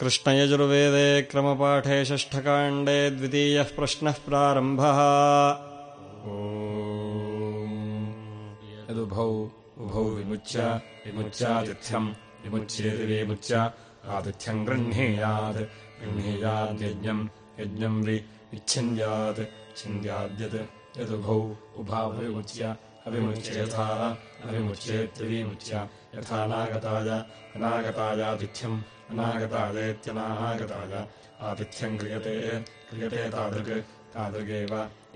कृष्णयजुर्वेदे क्रमपाठे षष्ठकाण्डे द्वितीयः प्रश्नः प्रारम्भः। यदुभौ उभौ विमुच्य विमुच्यातिथ्यम् विमुच्येति विमुच्य आतिथ्यम् गृह्णीयात् गृह्णीयाद्यज्ञम् यज्ञम् वि विच्छिन्द्यात् छिन्द्याद्यत् यदुभौ उभाविमुच्य अविमुच्य यथा अविमुच्येत्यविमुच्य यथानागताय अनागतायातिथ्यम् अनागतायेत्यनागताय आतिथ्यम् क्रियते क्रियते तादृक् तादृगेव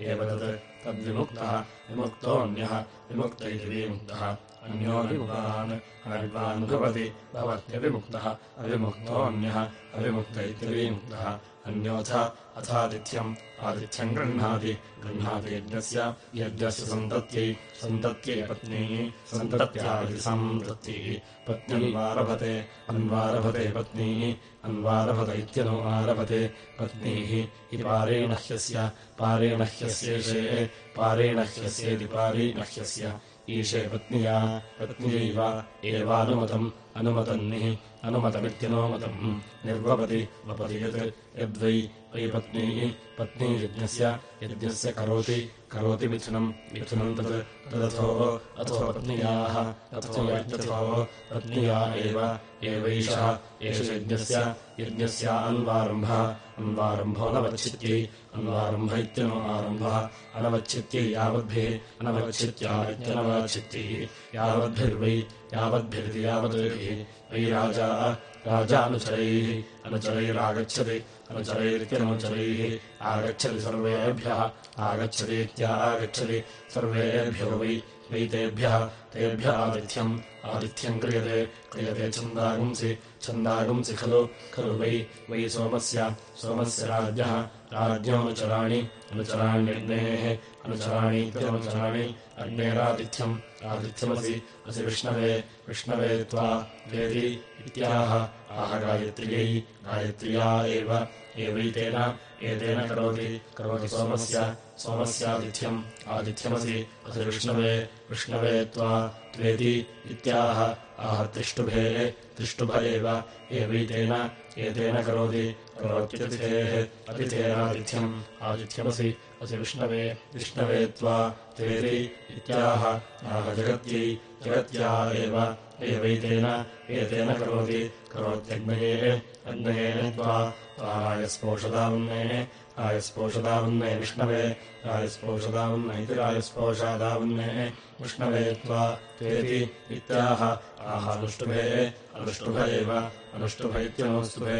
एव तत् तद्विमुक्तः विमुक्तोऽन्यः विमुक्त इति विमुक्तः अन्यो विमुक्तान् अविद्वान् भवति भवत्यविमुक्तः अविमुक्तोऽन्यः अविमुक्त इति विमुक्तः अन्योऽथ अथादित्यम् आदित्यम् गृह्णाति। गृह्णाति यज्ञस्य यज्ञस्य सन्तत्यै। सन्तत्यै पत्न्यै सन्तत्यादिसन्तत्यै पत्न्यन्वारभते अन्वारभते पत्नीः, अन्वारभत इत्यनु आरभते। पत्नीः इति पारेण ह्यस्य पारेण ह्यस्येषे पारेण ह्यस्येति पारेण ह्यस्य ईशे पत्न्या, पत्न्यैव एवानुमतम्। अनुमतन्निः अनुमतमित्यनुमतम्। निर्वपति वपति यत् यद्वै वै पत्नीः पत्नी यज्ञस्य यज्ञस्य करोति करोति मिथुनम् मिथुनम् तत् तदथो अथो पत्न्याः अथो यज्ञथो पत्न्या एव एवैषः एष यज्ञस्य यज्ञस्य अन्वारम्भः अन्वारम्भो नवच्छित्यै अन्वारम्भ इत्यनो आरम्भः अनवच्छित्यै यावद्भिः अनवच्छित्या इत्यनवच्छित्यै यावद्भिर्वै यावद्भिरिति यावद्भिः वै राजा, राजानुचरैः अनुचरैरागच्छति, अनुचरैरित्यनुचरैः आगच्छति सर्वेभ्यः आगच्छतीत्यागच्छति सर्वेभ्यो वै वै तेभ्यः तेभ्यः आतिथ्यम् आतिथ्यम् क्रियते क्रियते छन्दागुंसि छन्दागुंसि खलु खलु वै वै सोमस्य सोमस्य राज्ञः राज्ञोऽनुचराणि अनुचराण्यग्नेः अनुचराणीत्यनुचराणि अग्नेरातिथ्यम् आतिथ्यमसि असि विष्णवे विष्णवे त्वा वेदि इत्याह आह गायत्र्यै गायत्र्या एव। एवैतेन, एतेन करोति करोति सोमस्य सोमस्यातिथ्यम् आतिथ्यमसि असि विष्णवे विष्णवे त्वा त्वेति इत्याह आह तिष्टुभे तिष्टुभ एव। एवैतेन, एतेन करोति, करोत्यतिथेः अतिथेनातिथ्यम् आतिथ्यमसि असि विष्णवे विष्णवे त्वा त्वेति इत्याह आह जगत्यै जगत्या एव एवैतेन एतेन करोति करोत्यग्नये अग्नये त्वा रायस्पोषदावन्ने रायस्पोषदावन्ने विष्णवे रायस्पोषदावन्न इति रायस्पोषादावन्ने विष्णवे त्वा तेति इत्याह आह अनुष्टुभे अनुष्टुभ एव अनुष्टुभ इत्यनुष्टुभे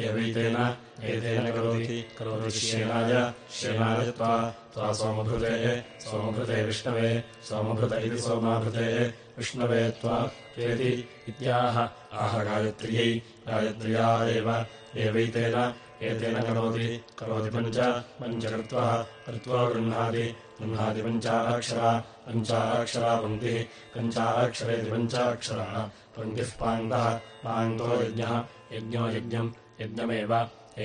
एवैतेन एतेन करोति करोति श्येनाय श्येनाय त्वा त्वा सोमभृते सोमभृते विष्णवे सोमभृत इति सोमाभृते विष्णवे त्वा त्वेति इत्याह आह गायत्र्यै गायत्र्या एव एवैतेन एतेन करोति करोति पञ्च पञ्च कृत्वा कृत्वा गृह्णाति गृह्णाति पञ्चाक्षरा पञ्चाक्षरा पङ्क्तिः पञ्चाक्षरेति पञ्चाक्षरा पङ्क्तिः पाण्डः यज्ञः यज्ञो यज्ञम् यज्ञमेव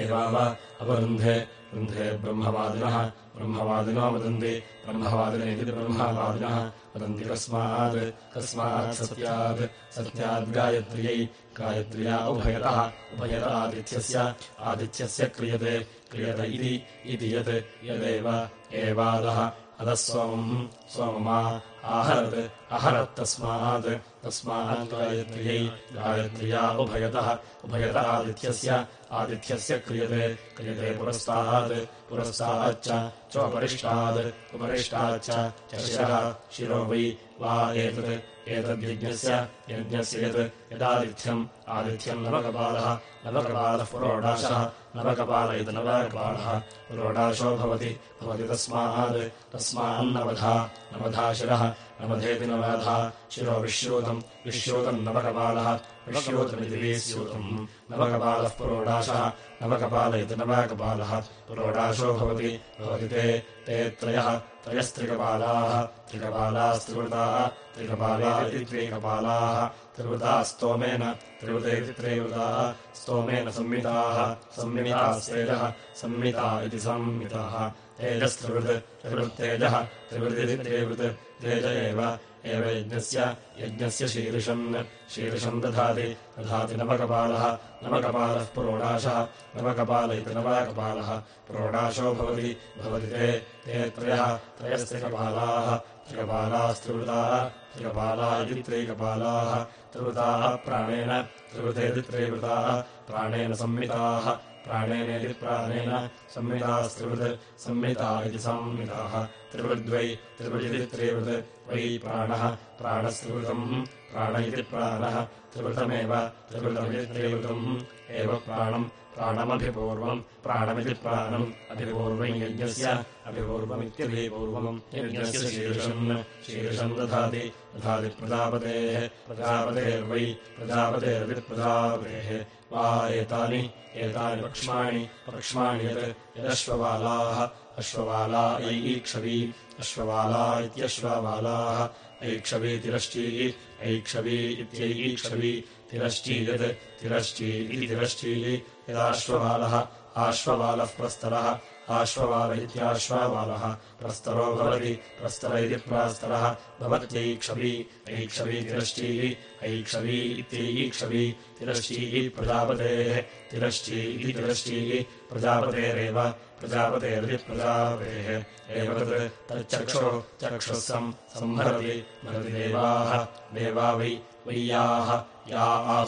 एवाव अवरुन्धे वृन्धे ब्रह्मवादिनः ब्रह्मवादिनो वदन्ति ब्रह्मवादिनेति ब्रह्मवादिनः वदन्ति कस्मात् कस्मात् सत्यात् सत्याद्गायत्र्यै गायत्र्या उभयतः उभयत आदिथ्यस्य आदिथ्यस्य क्रियते क्रियत इति यत् यदेव एवादः अधः सोमम् सोममा आहरत् अहरत्तस्मात् तस्मात् गायत्र्यै गायत्र्या उभयतः उभयत आदिथ्यस्य आदिथ्यस्य क्रियते क्रियते पुरस्तात् पुरस्ताच्च चोपरिष्टात् उपरिष्टाच्च शिरः शिरो वै वा एतत् एतद्यज्ञस्य यज्ञस्य यत् यदादिथ्यम् आदिथ्यम् नवकपालः नवकपालः पुरोडाशः नवकपाल इति नवकपालः। पुरोडाशो भवति भवति तस्मात् तस्मान्नवधा नवधा शिरः नवधेति नवधा शिरो विश्रूतम् विश्रूतम् नवकपालः विश्रूतमिति विस्यूतम्। नवकपालः पुरोडाशः नवकपाल इति नवकपालः। पुरोडाशो भवति भवति ते ते त्रयः त्रयस्त्रिकपालाः त्रिकपालास्त्रिवृताः त्रिकपाला इति त्रिकपालाः त्रिवृताः स्तोमेन त्रिवृतेति त्रिवृताः स्तोमेन संमिताः संमिताः सेजः संमिता इति संमिताः। तेजस्त्रिवृत् त्रिवृत्तेजः त्रिवृदिति त्रिवृत् तेज एव एव यज्ञस्य यज्ञस्य शीर्षन् शीर्षम् दधाति दधाति नवकपालः नवकपालः पुरोडाशः नवकपाल इति नवकपालः पुरोडाशो भवति भवति ते ते त्रयः त्रयस्त्रिकपालाः त्रिकपालास्त्रिवृताः त्रिकपाला इति त्रैकपालाः त्रिवृताः प्राणेन त्रिवृतेति त्रैवृताः प्राणेन संमिताः प्राणेनेति प्राणेन संमितास्त्रिवृत् संमिता इति संमिताः त्रिवृद्वै त्रिवृदिति त्रिवृत् वै प्राणः प्राणस्त्रिवृतम् प्राण इति प्राणः त्रिवृतमिति त्रिवृतम् एव प्राणम् प्राणमभिपूर्वम् प्राणमिति प्राणम् अभिपूर्वम् यज्ञस्य अभिपूर्वमित्यभिपूर्वम् यज्ञस्य शीर्षम् शीर्षम् दधाति दधाति प्रजापतेः प्रजापतेर्वै प्रजापतेर्विप्रजापतेः। वा एतानि एतानि पक्ष्माणि पक्ष्माणि यत् यदश्वबालाः अश्वबाला ऐक्षवी अश्वबाला इत्यश्वबालाः ऐक्षवी तिरश्ची ऐक्षवी तिरश्ची यत् तिरश्ची इति तिरश्ची यदाश्वबालः आश्वबालः प्रस्तरः आश्वबाल इत्याश्वाबालः प्रस्तरो भवति प्रस्तर इति प्रास्तरः भवत्यैक्षवी ऐक्षवी तिरश्चीः ऐक्षवी इत्यैक्षवी तिरश्चीः प्रजापतेः तिरश्ची इति तिरश्चीः प्रजापतेरेव प्रजापतेरिति प्रजापतेः। एव तत् तच्चक्षो। चक्षुः सम् संहरति। भरति देवाः। देवा वै वैयाः। या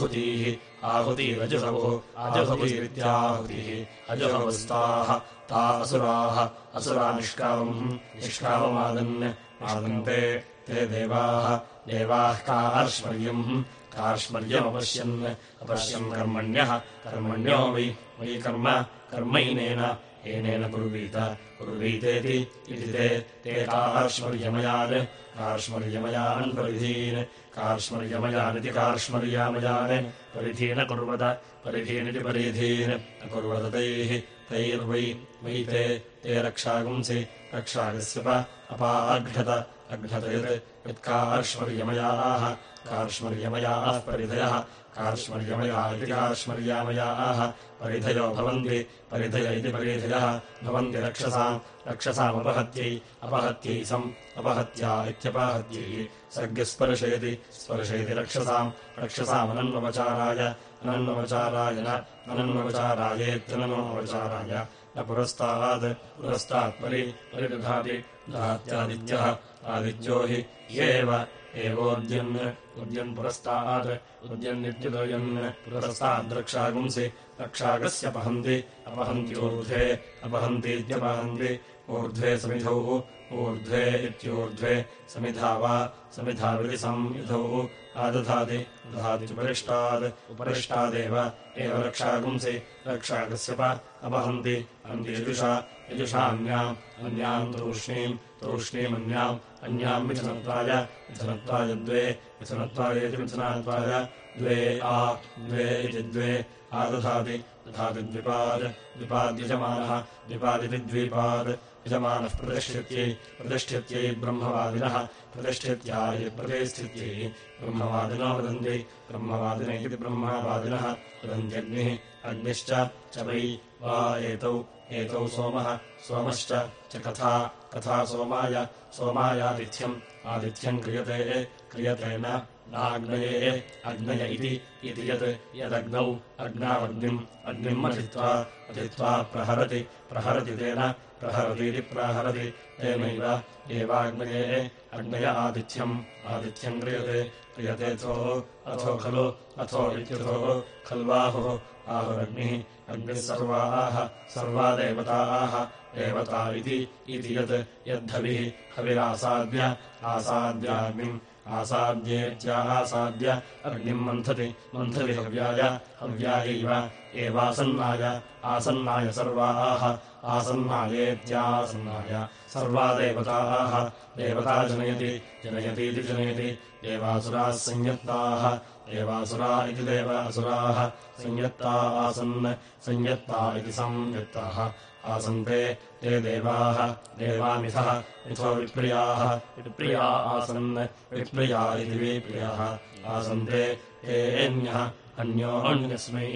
ता असुराः। असुरा निष्कामम्। निष्काममादन्। आदन्ते ते देवाः। देवाः कार्ष्मर्यम् कार्ष्मर्यमपश्यन् अपश्यन् कर्मण्यः। कर्मण्यो वै वै कर्म। कर्मैनेन एनेन कुर्वीत कुर्वीतेति इति ते ते कार्ष्मर्यमयान् कार्ष्मर्यमयान् परिधीन् कार्ष्मर्यमयानिति कार्ष्मर्यामयान् परिधीन कुर्वत परिधीनिति परिधीन् अकुर्वत तैः तैर्वै वै ते ते रक्षागुंसि रक्षागस्यप अपाघ्नत अघ्नत यत् यत्कार्ष्मर्यमयाः कार्ष्मर्यमयाः परिधयः कार्ष्मर्यमया इति कार्ष्मर्यामयाः परिधयो भवन्ति परिधय इति परिधयः। भवन्ति रक्षसाम् रक्षसामपहत्यै अपहत्यै सम् अपहत्या इत्यपहत्यै। सर्गस्पर्शयति स्पर्शयति रक्षसाम्। रक्षसामनन्वचाराय अनन्वचाराय न अनन्वचारायेत्यनन्वचाराय न पुरस्तात् पुरस्तात्परि परिदधाति दधात्यादित्यः। आदित्यो हि ह्येव एवोद्यन्, उद्यन् पुरस्तात् उद्यन्नित्युदयन् पुरस्ताद्रक्षागुंसि रक्षागस्य पहन्ति अपहन्त्यूर्ध्वे अपहन्तीत्यपहन्ति ऊर्ध्वे समिधौ, ऊर्ध्वे इत्यूर्ध्वे, समिधा वा समिधाविधि संविधौ आदधाति दधात्युपरिष्टात् उपरिष्टादेव, एव रक्षागुंसि, रक्षागस्य प अपहन्ति, अन्ति यजुषा, यजुषान्याम्, अन्याम् तूष्णीम्, तूष्णीमन्याम् अन्याम् मिथुनत्वाय मिथुनत्वाय द्वे मिथुनत्वायेति मिथुनात्वाय द्वे आ द्वे इति द्वे आदधाति दधाति द्विपाद् द्विपाद्यजमानः द्विपादिति द्वीपाद् यजमानः प्रतिष्ठित्यै प्रतिष्ठित्यै ब्रह्मवादिनः प्रतिष्ठित्याय प्रतिष्ठित्यै ब्रह्मवादिनो वदन्ति ब्रह्मवादिन इति ब्रह्मवादिनः वदन्त्यग्निः अग्निश्च च वै वा एतौ एतौ सोमः सोमश्च च कथा कथा सोमाय सोमायादिथ्यम्। आदिथ्यम् क्रियते क्रियते न, नाग्नये, अग्नय इति इति यत् यदग्नौ अग्नावग्निम्, अग्निम् अधित्वा अधित्वा प्रहरति प्रहरति तेन, प्रहरतीति प्राहरति तेनैव एवाग्नये, अग्नय आदिथ्यम्। आदिथ्यम् क्रियते क्रियतेऽथो अथो खलु, अथो इत्यथो खल्वाहुः, आहुरग्निः, अग्निः सर्वाः सर्वा देवताः देवता इति यत् यद्धविः हविरासाद्य आसाद्याग्निम् आसाद्येत्यासाद्य अग्निम् मन्थति मन्थति हव्याय हव्यायैव एवासन्नाय आसन्नाय सर्वाः आसन्नायेत्यासन्नाय। सर्वा देवताः देवता जनयति जनयतीति जनयति देवासुराः संयत्ताः देवासुरा इति देवासुराः संयत्ता आसन् संयत्ता इति संयत्ताः आसन्ते ते देवाः देवामिथः मिथो विप्रियाः विप्रिया आसन् विप्रिया इति विप्रियाः। आसन्ते तेऽन्यः अन्योऽन्यस्मै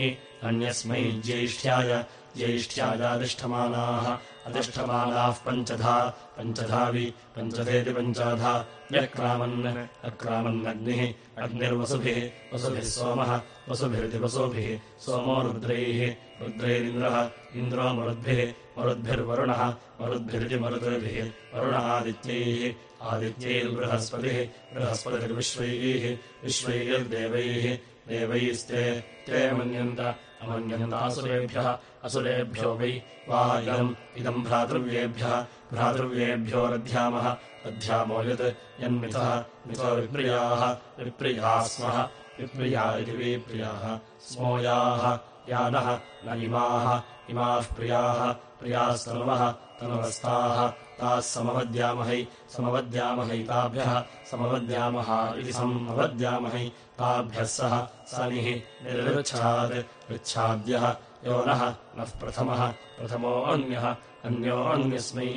अन्यस्मै ज्येष्ठ्याय ज्येष्ठ्यायाधिष्ठमानाः अतिष्ठमानाः पञ्चधा, पञ्चधावि, पञ्चधेति पञ्चाधा व्यक्रामन् अक्रामन्नग्निः, अग्निर्वसुभिः, वसुभिः सोमः, वसुभिरिति वसुभिः, सोमो रुद्रैः, रुद्रैरिन्द्रः इन्द्रो मरुद्भिः मरुद्भिर्वरुणः, मरुद्भिरिति मरुद्भिः, वरुण आदित्यैः, आदित्यैर्बृहस्पतिः, बृहस्पतिर्विश्वैः, विश्वैर्देवैः, देवैस्ते, ते मन्यन्त अमन्यन्तासुरेभ्यः असुरेभ्यो वै वा इदम् इदम् भ्रातृव्येभ्यः भ्रातृव्येभ्योरध्यामः अध्यामो यत् यन्मिथः मिथो विप्रियाः विप्रियाः स्मः। विप्रिया इति विप्रियाः स्मोयाः यानः न इमाः। इमाः प्रियाः प्रियास्तनुवः तनुवस्ताः ताः समवद्यामहै समवद्यामहै ताभ्यः समवद्यामः इति समवद्यामहै ताभ्यः सः सनिः निर्वृच्छात् वृच्छाद्यः यो नः नः प्रथमः प्रथमोऽन्यः अन्योऽन्यस्मै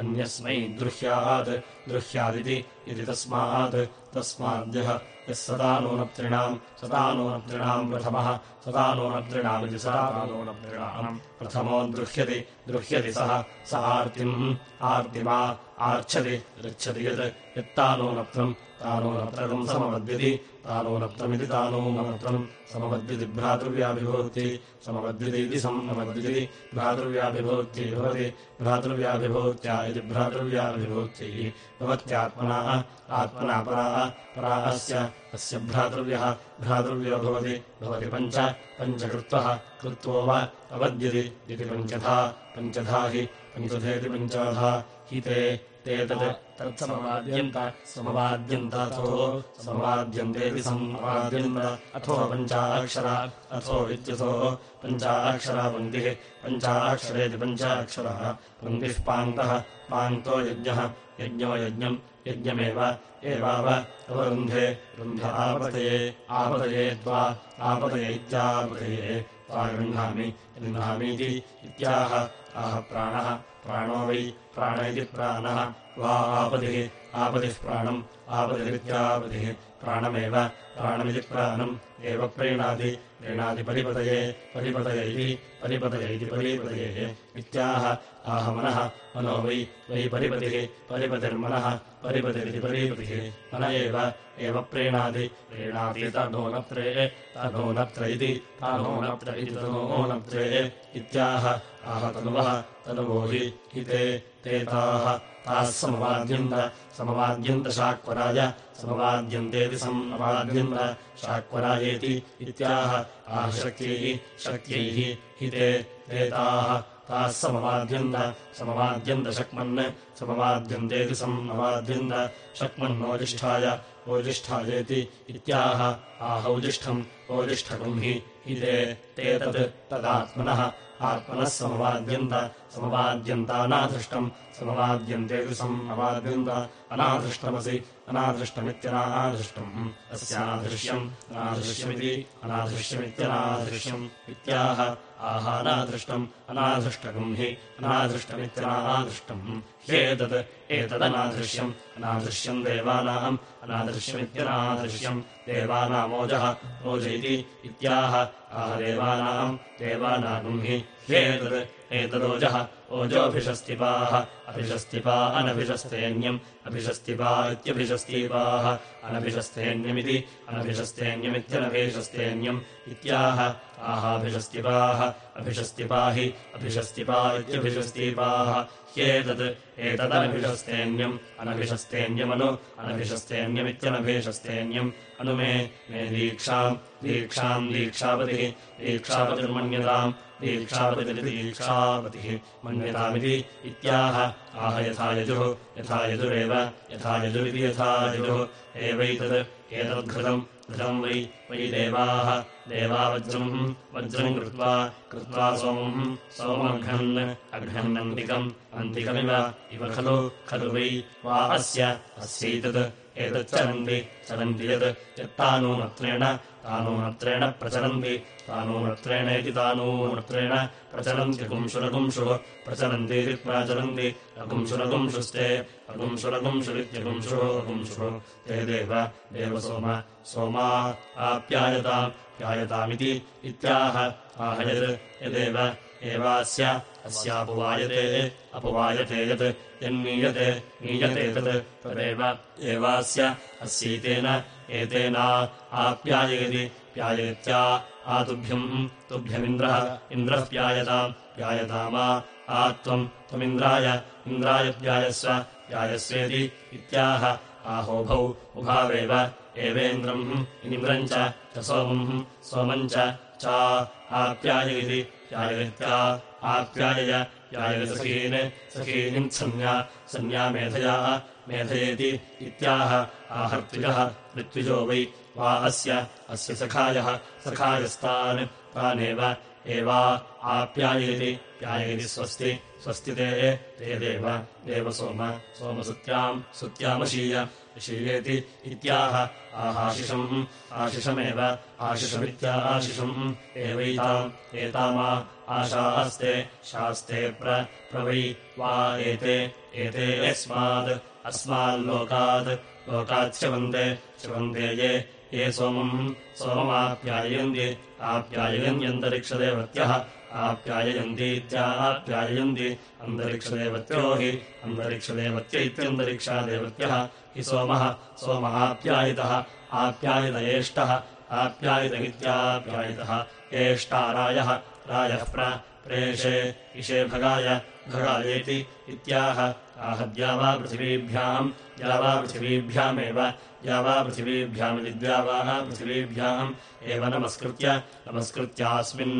अन्यस्मै द्रुह्यात् द्रुह्यादिति इति तस्मात् तस्माद्यः यः सदा नूनप्तॄणाम् सदा नूनप्तॄणाम् प्रथमः सदा नूनप्तॄणामिति सदा नूनप्तॄणाम् प्रथमो द्रुह्यति द्रुह्यति सः स आर्तिम् आर्तिमा आर्च्छति ऋच्छति यत् यत्तानूनप्तम् तानूनप्रकम् समवद्यति। तानूनप्तमिति तानूनप्रम् समवद्यति। भ्रातृव्याभिभूति समवद्यतीति समवद्यति। भ्रातृव्याभिभूत्यै भवति। भ्रातृव्याभिभूत्या इति भ्रातृव्याभिभूत्यै भवत्यात्मना आत्मना परा परा अस्य अस्य भ्रातृव्यः भ्रातृव्यो भवति। भवति पञ्च। पञ्चकृत्वः कृत्वो वा अवद्यति इति पञ्चधा। पञ्चधा हि पञ्चधेति पञ्चाधा। हि ते ते तत् तत्समवाद्यन्त समवाद्यन्ताथो समवाद्यन्तेति समवाद्यन्त। अथो पञ्चाक्षरा अथो इत्यथो पञ्चाक्षरा पङ्क्तिः। पञ्चाक्षरेति पञ्चाक्षरः। पङ्क्तिः पान्तः। पान्तो यज्ञः। यज्ञो यज्ञम्। यज्ञमेव। एवाव। अवरुन्धे रुन्ध आपतये। आपतये त्वा। आपतये इत्यापतये। त्वा गृह्णामि। गृह्णामीति इत्याह। आह प्राणः। प्राणो वै प्राण इति प्राणः। वा आपतिः आपतिः प्राणम् आपतिरित्यापतिः प्राणमेव प्राणमिति प्राणम् एव प्रीणाति प्रीणाति परिपतये परिपतय इति परिपतय। इति परिपतये इत्याह आह मनः मनो वै वै परिपतिः परिपतिर्मनः परिपतिरिति परिपतिः। मन एव एव प्रीणाति प्रीणाति तनोनत्रे तनोनत्र इति तानोनत्र इति तनोनत्रे इत्याह आह तनुवः तनुवो हि ते ते। ताः समवाद्यन्त समवाद्यन्त शाक्वराय। समवाद्यन्तेति समवाद्यन्त शाक्वरायेति इत्याह। आह शक्त्यैः शक्त्यैः हि ते ते। ताः समवाद्यन्त समवाद्यन्त शक्मन्। समवाद्यन्तेति समवाद्यन्त शक्मन्नोजिष्ठाय ओजिष्ठायेति इत्याह। आहौजिष्ठम् ओजिष्ठकम् हि ते ते तत् तदात्मनः आत्मनः समवाद्यन्त समवाद्यन्तानादृष्टम् समवाद्यन्तेति समवाद्यन्त अनादृष्टमसि अनादृष्टमित्यनादृष्टम्। अस्यादृश्यम् अनादृश्यमिति अनादृश्यमित्यनादृश्यम्। इत्याह आहानादृष्टम् अनादृष्टकम् हि अनादृष्टमित्यनादृष्टम् ह्येतत् एतदनादृश्यम् अनादृश्यम् देवानाम् अनादृश्यमित्यनादृश्यम्। देवानामोजः ओज इति इत्याह। आह देवानाम् देवानागम् हि। ह्येतत् एतदोजः ओजोऽभिषस्तिपाः। अभिषस्तिपा अनभिषस्तेऽन्यम्। अभिषस्तिपा इत्यभिषस्तीपाः। अनभिषस्तेऽन्यमिति। अनभिषस्तेऽन्यमित्यनभिषस्तेऽन्यम्। इत्याह। आहाभिषस्तिपाः। अभिषस्तिपा हि। अभिषस्तिपा इत्यभिषस्तीपाः। ह्येतत्। एतदनभिषस्तेऽन्यम्। अनभिषस्तेऽन्यमनु। अनभिषस्तेऽन्यमित्यनभिषस्तेऽन्यम्। अनु मे। मे दीक्षाम्। दीक्षाम्। दीक्षापतिः। दीक्षापतिर्मन्यताम् दीक्षापतिरिति मन्यतामिति इत्याह आह यथा यजुः यथा यजुरेव यथा यजुरिति यथा यजुः एवैतत् एतद्घृतम् घृतम् वै वै देवाः। देवावज्रम् वज्रम् कृत्वा कृत्वा सोमम् सोमघ्नन् अघ्नन्नन्तिकम् अन्तिकमिव इव खलु खलु वै। वा अस्य अस्यैतत् एतच्चरन्ति चरन्ति। यत् यत्तानूनत्रेण। तानूनत्रेण प्रचरन्ति। तानूनत्रेणेति तानूनत्रेण प्रचलन्ति पुंशुरपुंशुः प्रचलन्तीति प्राचलन्ति अपुंशुरपुंशुस्ते अपुंशुरपुंशुरित्यपुंशुः पुंशुः ते देव। देवसोम सोमा। आप्यायताम्। प्यायतामिति इत्याह। आहयत् यदेव। एवास्य अस्यापुवायते अपुवायते यत् यन्नीयते नीयते तत् तदेव एवास्य अस्यैतेन एतेना आप्याययति प्यायत्या आतुभ्यम् तुभ्यमिन्द्रः इन्द्रः प्यायताम् प्यायतामा आ त्वम् त्वमिन्द्राय इन्द्राय प्यायस्व प्यायस्वेति इत्याह आहोभौ उभावेव एवेन्द्रम् इन्द्रम् च सोमम् सोमम् च आप्याययति प्यायत्या आप्यायय प्यायसखीन् सखीनिम् सन्न्या सन्न्या मेधया। मेधयेति इत्याह। आहर्त्विजः ऋत्विजो वै। वा अस्य। अस्य सखायः। सखायस्तान्। तानेव। एवा। आप्यायेति। प्यायेति स्वस्ति। स्वस्ति ते। ते देव। देव सोम। सोमसुत्याम्। सुत्यामशीय। शीयेति इत्याह। आहाशिषम्। आशिषमेव। आशिषमित्याशिषम् एवैताम्। एतामा आशास्ते शास्ते प्रवै वा एते एते यस्मात् अस्माल्लोकात् लोकाच्छ्यवन्ते च्यवन्ते ये ये सोमम् सोममाप्याययन्ति आप्याययन्त्यन्तरिक्षदेवत्यः आप्याययन्तीत्याप्याययन्ति अन्तरिक्षदेवत्यो हि अन्तरिक्षदेवत्य इत्यन्तरिक्षादेवत्यः हि सोमः सोमहाप्यायितः आप्यायित एष्टः आप्यायित इत्याप्यायितः एष्टारायः रायः प्रेषे इषे भगाय भगायेति इत्याह। आहद्या वा पृथिवीभ्याम् या वा पृथिवीभ्यामेव या वा पृथिवीभ्यामिति द्यावाः पृथिवीभ्याम्। एव नमस्कृत्य नमस्कृत्यास्मिन्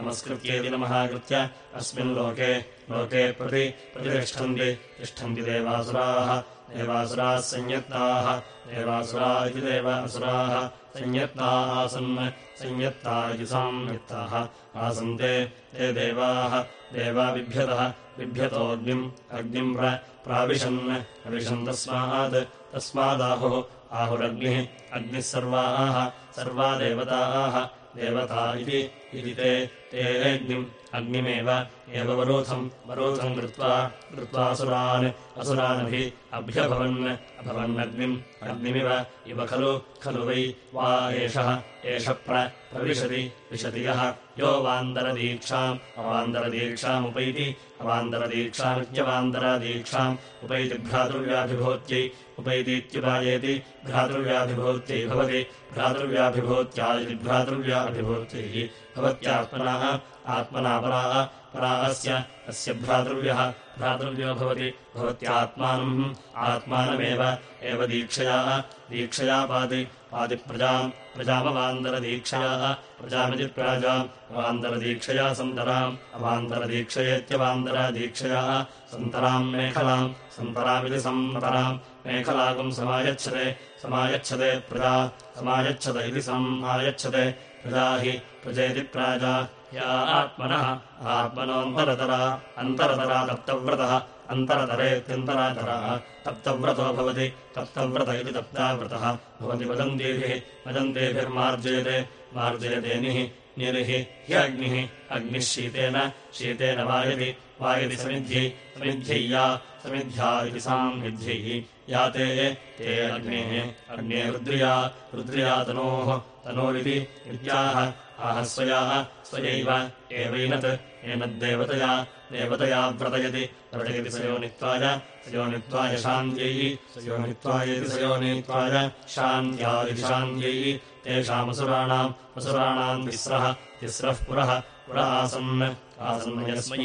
नमस्कृत्येति नमः कृत्य अस्मिन् लोके लोके प्रति प्रतितिष्ठन्ति तिष्ठन्ति देवासुराः देवासुराः संयत्ताः देवासुरा इति देवासुराः संयत्ताः आसन् संयत्ता इति संयत्ताः आसन्ते ते देवाः। देवा बिभ्यतः बिभ्यतोऽग्निम् अग्निम् प्राविशन्। अविशन् तस्मात् तस्मादाहुः आहुरग्निः। अग्निः सर्वाः। सर्वा देवताः देवता इति ते। ते अग्निम् अग्निमेव एव वरोधम् वरोधम् कृत्वा कृत्वासुरान् असुरानभिः अभ्यभवन् अभवन्नग्निम् अग्निमिव इव खलु खलु वै वा एषः एष प्रविशति विशति यः। यो वान्दरदीक्षाम् अवान्दरदीक्षामुपैति अवान्दरदीक्षामित्यवान्दरदीक्षाम् उपैति भ्रातृव्याभिभूत्यै उपैतीत्युपायेति भ्रातृव्याभिभूत्यै भवति भ्रातृव्याभिभूत्या इति भ्रातृव्याभिभूत्यैः भवत्यात्मनः आत्मना परा परा अस्य भ्रातृव्यः भ्रातृव्यो भवति भवत्यात्मानम् आत्मानमेव एव दीक्षया दीक्षया पाति पातिप्रजाम् प्रजामवान्तरदीक्षया प्रजामिति प्राजाम् अवान्तरदीक्षया सन्तराम् अवान्तरदीक्षयेत्यवान्तरदीक्षया सन्तराम् मेखलाम् सन्तरामिति सन्तराम् मेखलाकम् समायच्छते समायच्छते प्रजा समायच्छत इति समायच्छते प्रजा हि प्रजेति प्राजा या आत्मनः आत्मनोऽन्तरतरा अन्तरतरा तप्तव्रतः अन्तरतरेत्यन्तरातरः तप्तव्रतो भवति तप्तव्रत इति तप्ताव्रतः। भवति वदन्तीभिः वदन्तीभिर्मार्जयते मार्जयते निरिः ह्यग्निः अग्निः। शीतेन शीतेन वायति वायति समिद्ध्यै समिद्ध्यै या समिद्ध्या इति सामिद्ध्यैः या ते ते अग्नेः अग्ने रुद्र्या रुद्र्या तनोः तनोरिति इत्याह आह स्वया स्वयैव एवैनत् एनद्देवतया देवतया व्रतयति। व्रतयति सयोनित्वाय सयोनित्वाय शान्त्यै सयोनित्वायति सयोनित्वाय शान्त्या इति शान्त्यै। तेषामसुराणाम् असुराणाम् तिस्रः तिस्रः पुरः पुर आसन्। आसन् यस्मै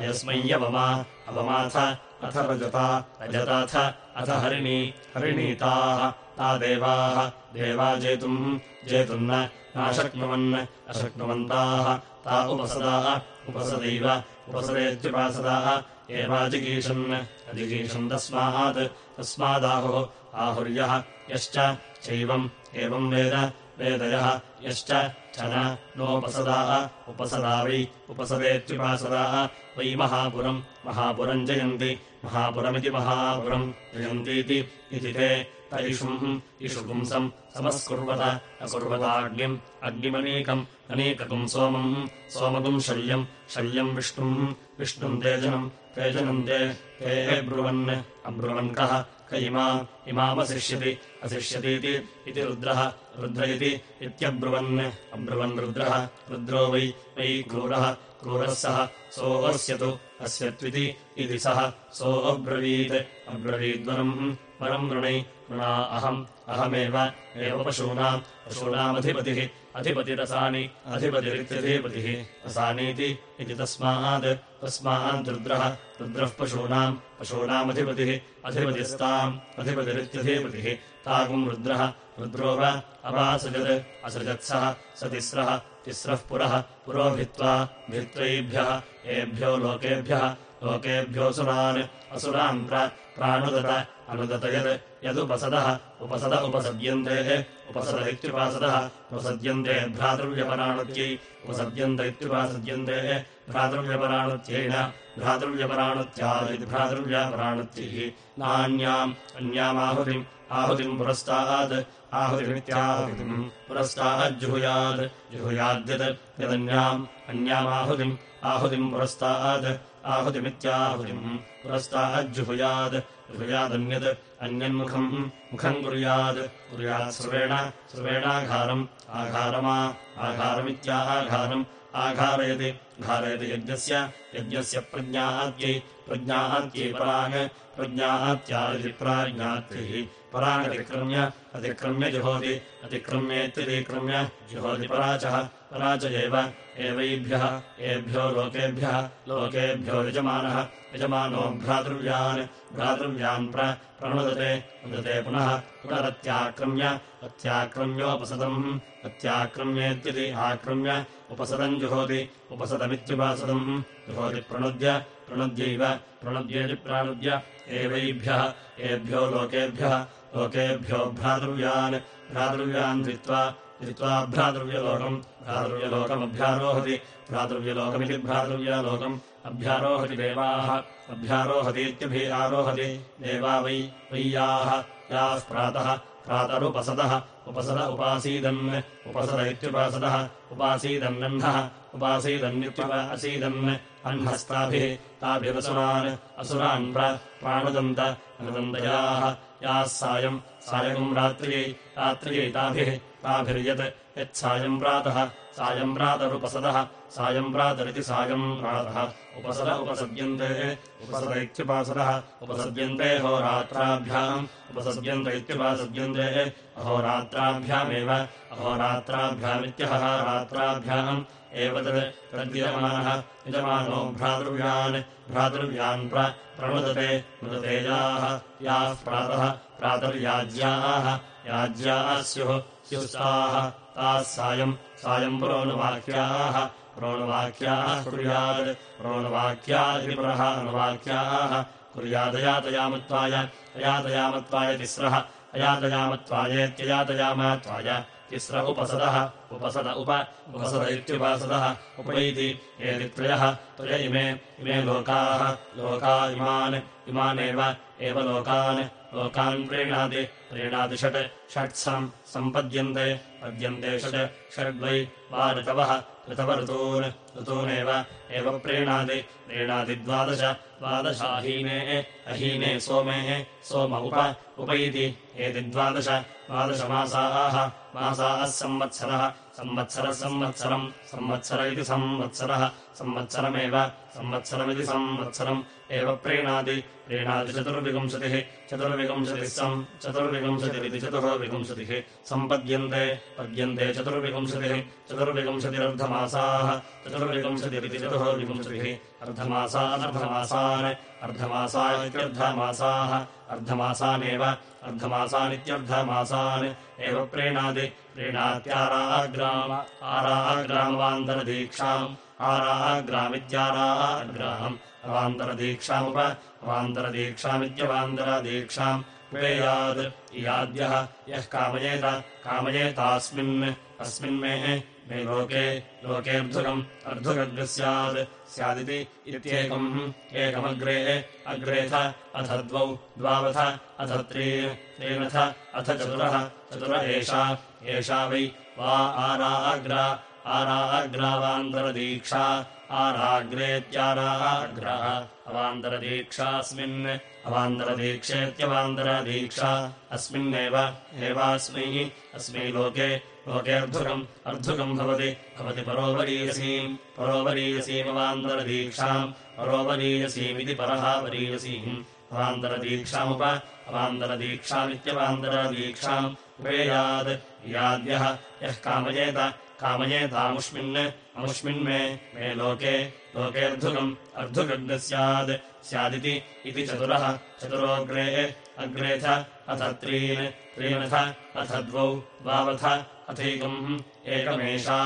अयस्मय्यवमा अवमाथ अथ रजता रजताथ अथ हरिणी हरिणीताः ता देवाः देवा जेतुम् जेतुम् नाशक्नुवन् अशक्नुवन्ताः। ता उपसदाः उपसदैव उपसदेत्युपासदाः। एवाजिगीषन् अजिगीषन् तस्मात् तस्मादाहुः आहुर्यः यश्च चैवम् एवम् वेद वेदयः यश्च च नोपसदाः। उपसदा वै उपसदेत्युपासदाः। वै महापुरम् महापुरम् जयन्ति महापुरमिति महापुरम् जयन्तीति इति ते तैषुम् इषु पुंसम् समस्कुर्वत अकुर्वताग्निम् अग्निमनीकम् शल्यम् विष्णुम् तेजनम् ते ते ब्रुवन् अब्रुवन् कः क इमा इमामशिष्यति अशिष्यतीति इति रुद्रः रुद्र इति इत्यब्रुवन् अब्रुवन् रुद्रः रुद्रो वै वै क्रूरः क्रूरः सः सोऽस्यतु अस्यत्विति इति सः सोऽब्रवीत्। अब्रवीद्वरम् वरम् वृणै वृणा अहम्। अहमेव एव पशूनाम् पशूनामधिपतिः अधिपतिरसानि अधिपतिरित्यधिपतिः रसानीति इति तस्मात् तस्माद्रुद्रः रुद्रः पशूनाम् पशूनामधिपतिः अधिपतिस्ताम् अधिपतिरित्यधिपतिः। ताकुम् रुद्रः रुद्रो वा अवासृजत् असृजत्सः स तिस्रः तिस्रः पुरः पुरोभित्वा भित्वैभ्यः एभ्यो लोकेभ्यः लोकेभ्योऽसुरान् असुरान् प्राणुदत अनुदत यत् यदुपसदः उपसद उपसद्यन्ते उपसद इत्युपासदः उपसद्यन्ते भ्रातृव्यपराणुत्यै उपसद्यन्त इत्युपासद्यन्ते भ्रातृव्यपराणुत्येन भ्रातृव्यपराणुत्या इति भ्रातृव्यपराणुत्यैः नान्याम् अन्यामाहुतिम् आहुतिम् पुरस्तात् आहुतिमित्याहुतिम् पुरस्ताज्जुहुयात् जुहुयाद्यत् यदन्याम् अन्यामाहुतिम् आहुतिम् पुरस्तात् आहुतिमित्याहुतिम् पुरस्ताज्जुहुयात् जुहुयादन्यत् अन्यन्मुखम् मुखम् कुर्यात् कुर्यात् सर्वेण सर्वेणाघारम् आघारमा आघारमित्याघारम् आघारयति। घारयति यज्ञस्य यज्ञस्य प्रज्ञाद्यै प्रज्ञाद्यै पराङ् प्रज्ञात्यादिति प्राज्ञात्यैः परागतिक्रम्य, अतिक्रम्य जुहोति अतिक्रम्येत्यतिक्रम्य जुहोति पराचः पराच एव एवैभ्यः, एभ्यो लोकेभ्यः, लोकेभ्यो यजमानः, यजमानो भ्रातृव्यान् भ्रातृव्यान् प्र, प्रणुदते नुदते पुनः, पुनरत्याक्रम्य अत्याक्रम्योपसदम् अत्याक्रम्येत्यति आक्रम्य उपसदम् जुहोति उपसदमित्युपासदम् जुहोति प्रणुद्य, प्रणुद्यैव, प्रणुद्येति प्राणुद्य, एवैभ्यः, एभ्यो लोकेभ्यः लोकेभ्यो भ्रातृव्यान् भ्रातृव्यान् धृत्वा धृत्वा भ्रातृव्यलोकम् भ्रातृव्यलोकमभ्यारोहति भ्रातृव्यलोकमिति भ्रातृव्यलोकम् अभ्यारोहति देवाः अभ्यारोहतीत्यभि आरोहति देवा वै वै याः याः प्रातः प्रातरुपसदः उपसद उपासीदन् उपसद इत्युपासदः उपासीदन्नह्नः उपासीदन्नित्युपासीदन् अह्नस्ताभिः ताभिरसुरान् असुरान् प्राणुदन्त अनुदन्तयाः। याः सायम् सायम् रात्र्यै रात्र्यै ताभिः ताभिर्यत् यत्सायम् प्रातः सायम् प्रातरुपसदः सायम् प्रातरिति सायम् प्रातः। उपसद उपसद्यन्ते, उपसद इत्युपासदः, उपसद्यन्ते अहोरात्राभ्याम्, उपसद्यन्त इत्युपासद्यन्ते अहोरात्राभ्यामेव, अहोरात्राभ्यामित्यहः रात्राभ्याम्। एव तत् तद्यजमानः यजमानो भ्रातृव्यान् भ्रातृव्यान् प्र, प्रणुदते मृदते याः याः प्रातः, प्रातर्याज्याः याज्याः स्युः स्युस्ताः ताः सायम् सायम् पुरोनुवाक्याः पुरोणुवाक्याः कुर्यात् पुरोणुवाक्यादिति पुरः अनुवाक्याः कुर्यादयातयामत्वाय अयातयामत्वाय तिस्रः अयातयामत्वायेत्ययातयामत्वाय तिस्र उपसदः उपसद उप उपसद इत्युपासदः उपैति एति त्रयः त्रय इमे इमे लोकाः लोका इमान् इमानेव एव लोकान् लोकान् प्रीणाति प्रीणाति षट् षट्सम् सम्पद्यन्ते। पद्यन्ते षट् षड्वै वा ऋतवः ऋतवऋतून् ऋतूनेव एव प्रीणाति प्रीणाति द्वादश। द्वादशाहीने अहीने। सोमेः। सोम उप। उप इति एति द्वादश। द्वादशमासाः मासाः संवत्सरः। संवत्सरः संवत्सरम्। संवत्सर इति संवत्सरः। संवत्सरमेव। संवत्सरमिति संवत्सरम् एव प्रीणाति प्रीणाति चतुर्विंशतिः चतुर्विंशतिः सम् चतुर्विंशतिरिति चतुर्विंशतिः सम्पद्यन्ते पद्यन्ते चतुर्विंशतिः चतुर्विंशतिरर्धमासाः चतुर्विंशतिरिति चतुर्विंशतिः अर्धमासानर्धमासान् अर्धमासा इत्यर्धमासाः अर्धमासानेव अर्धमासानित्यर्धमासान् एव प्रीणाति प्रीणात्याराग्राम आराग्रामवान्तरदीक्षाम् आराग्रामित्याराग्रामम् अवान्तरदीक्षामुप अवान्तरदीक्षामित्यवान्तरदीक्षाम् पेयात् इयाद्यः यः कामयेत कामयेतास्मिन् अस्मिन्मे लोके लोकेऽर्धुकम् अर्धुकग् स्यात् स्यादिति इत्येकम् एकमग्रे अग्रेथ अथ द्वौ द्वावथ अथ त्रीनथ अथ चतुरः चतुर एषा। एषा वै वा आराग्रा आराग्रावान्तरदीक्षा आराग्रेत्याराग्रः अवान्तरदीक्षास्मिन् अवान्तरदीक्षेत्यवान्तरदीक्षा। अस्मिन्नेव एवास्मै अस्मै लोके लोकेऽर्धुकम् अर्धुकम् भवति। भवति परोवरीयसीम् परोवरीयसीमवान्तरदीक्षाम् परोवरीयसीमिति परः वरीयसीम् अवान्तरदीक्षामुप अवान्तरदीक्षामित्यवान्तरदीक्षाम्। उपेयात् याद्यः यः कामयेत कामयेतामुष्मिन् अमुष्मिन्मे मे लोके लोकेऽर्धुकम् अर्धुकग् स्यात् स्यादिति इति चतुरः चतुरोऽग्रे अग्रेथ अथ त्रीन् त्रीनथ अथ द्वौ द्वावथ अथैकम् एकमेषा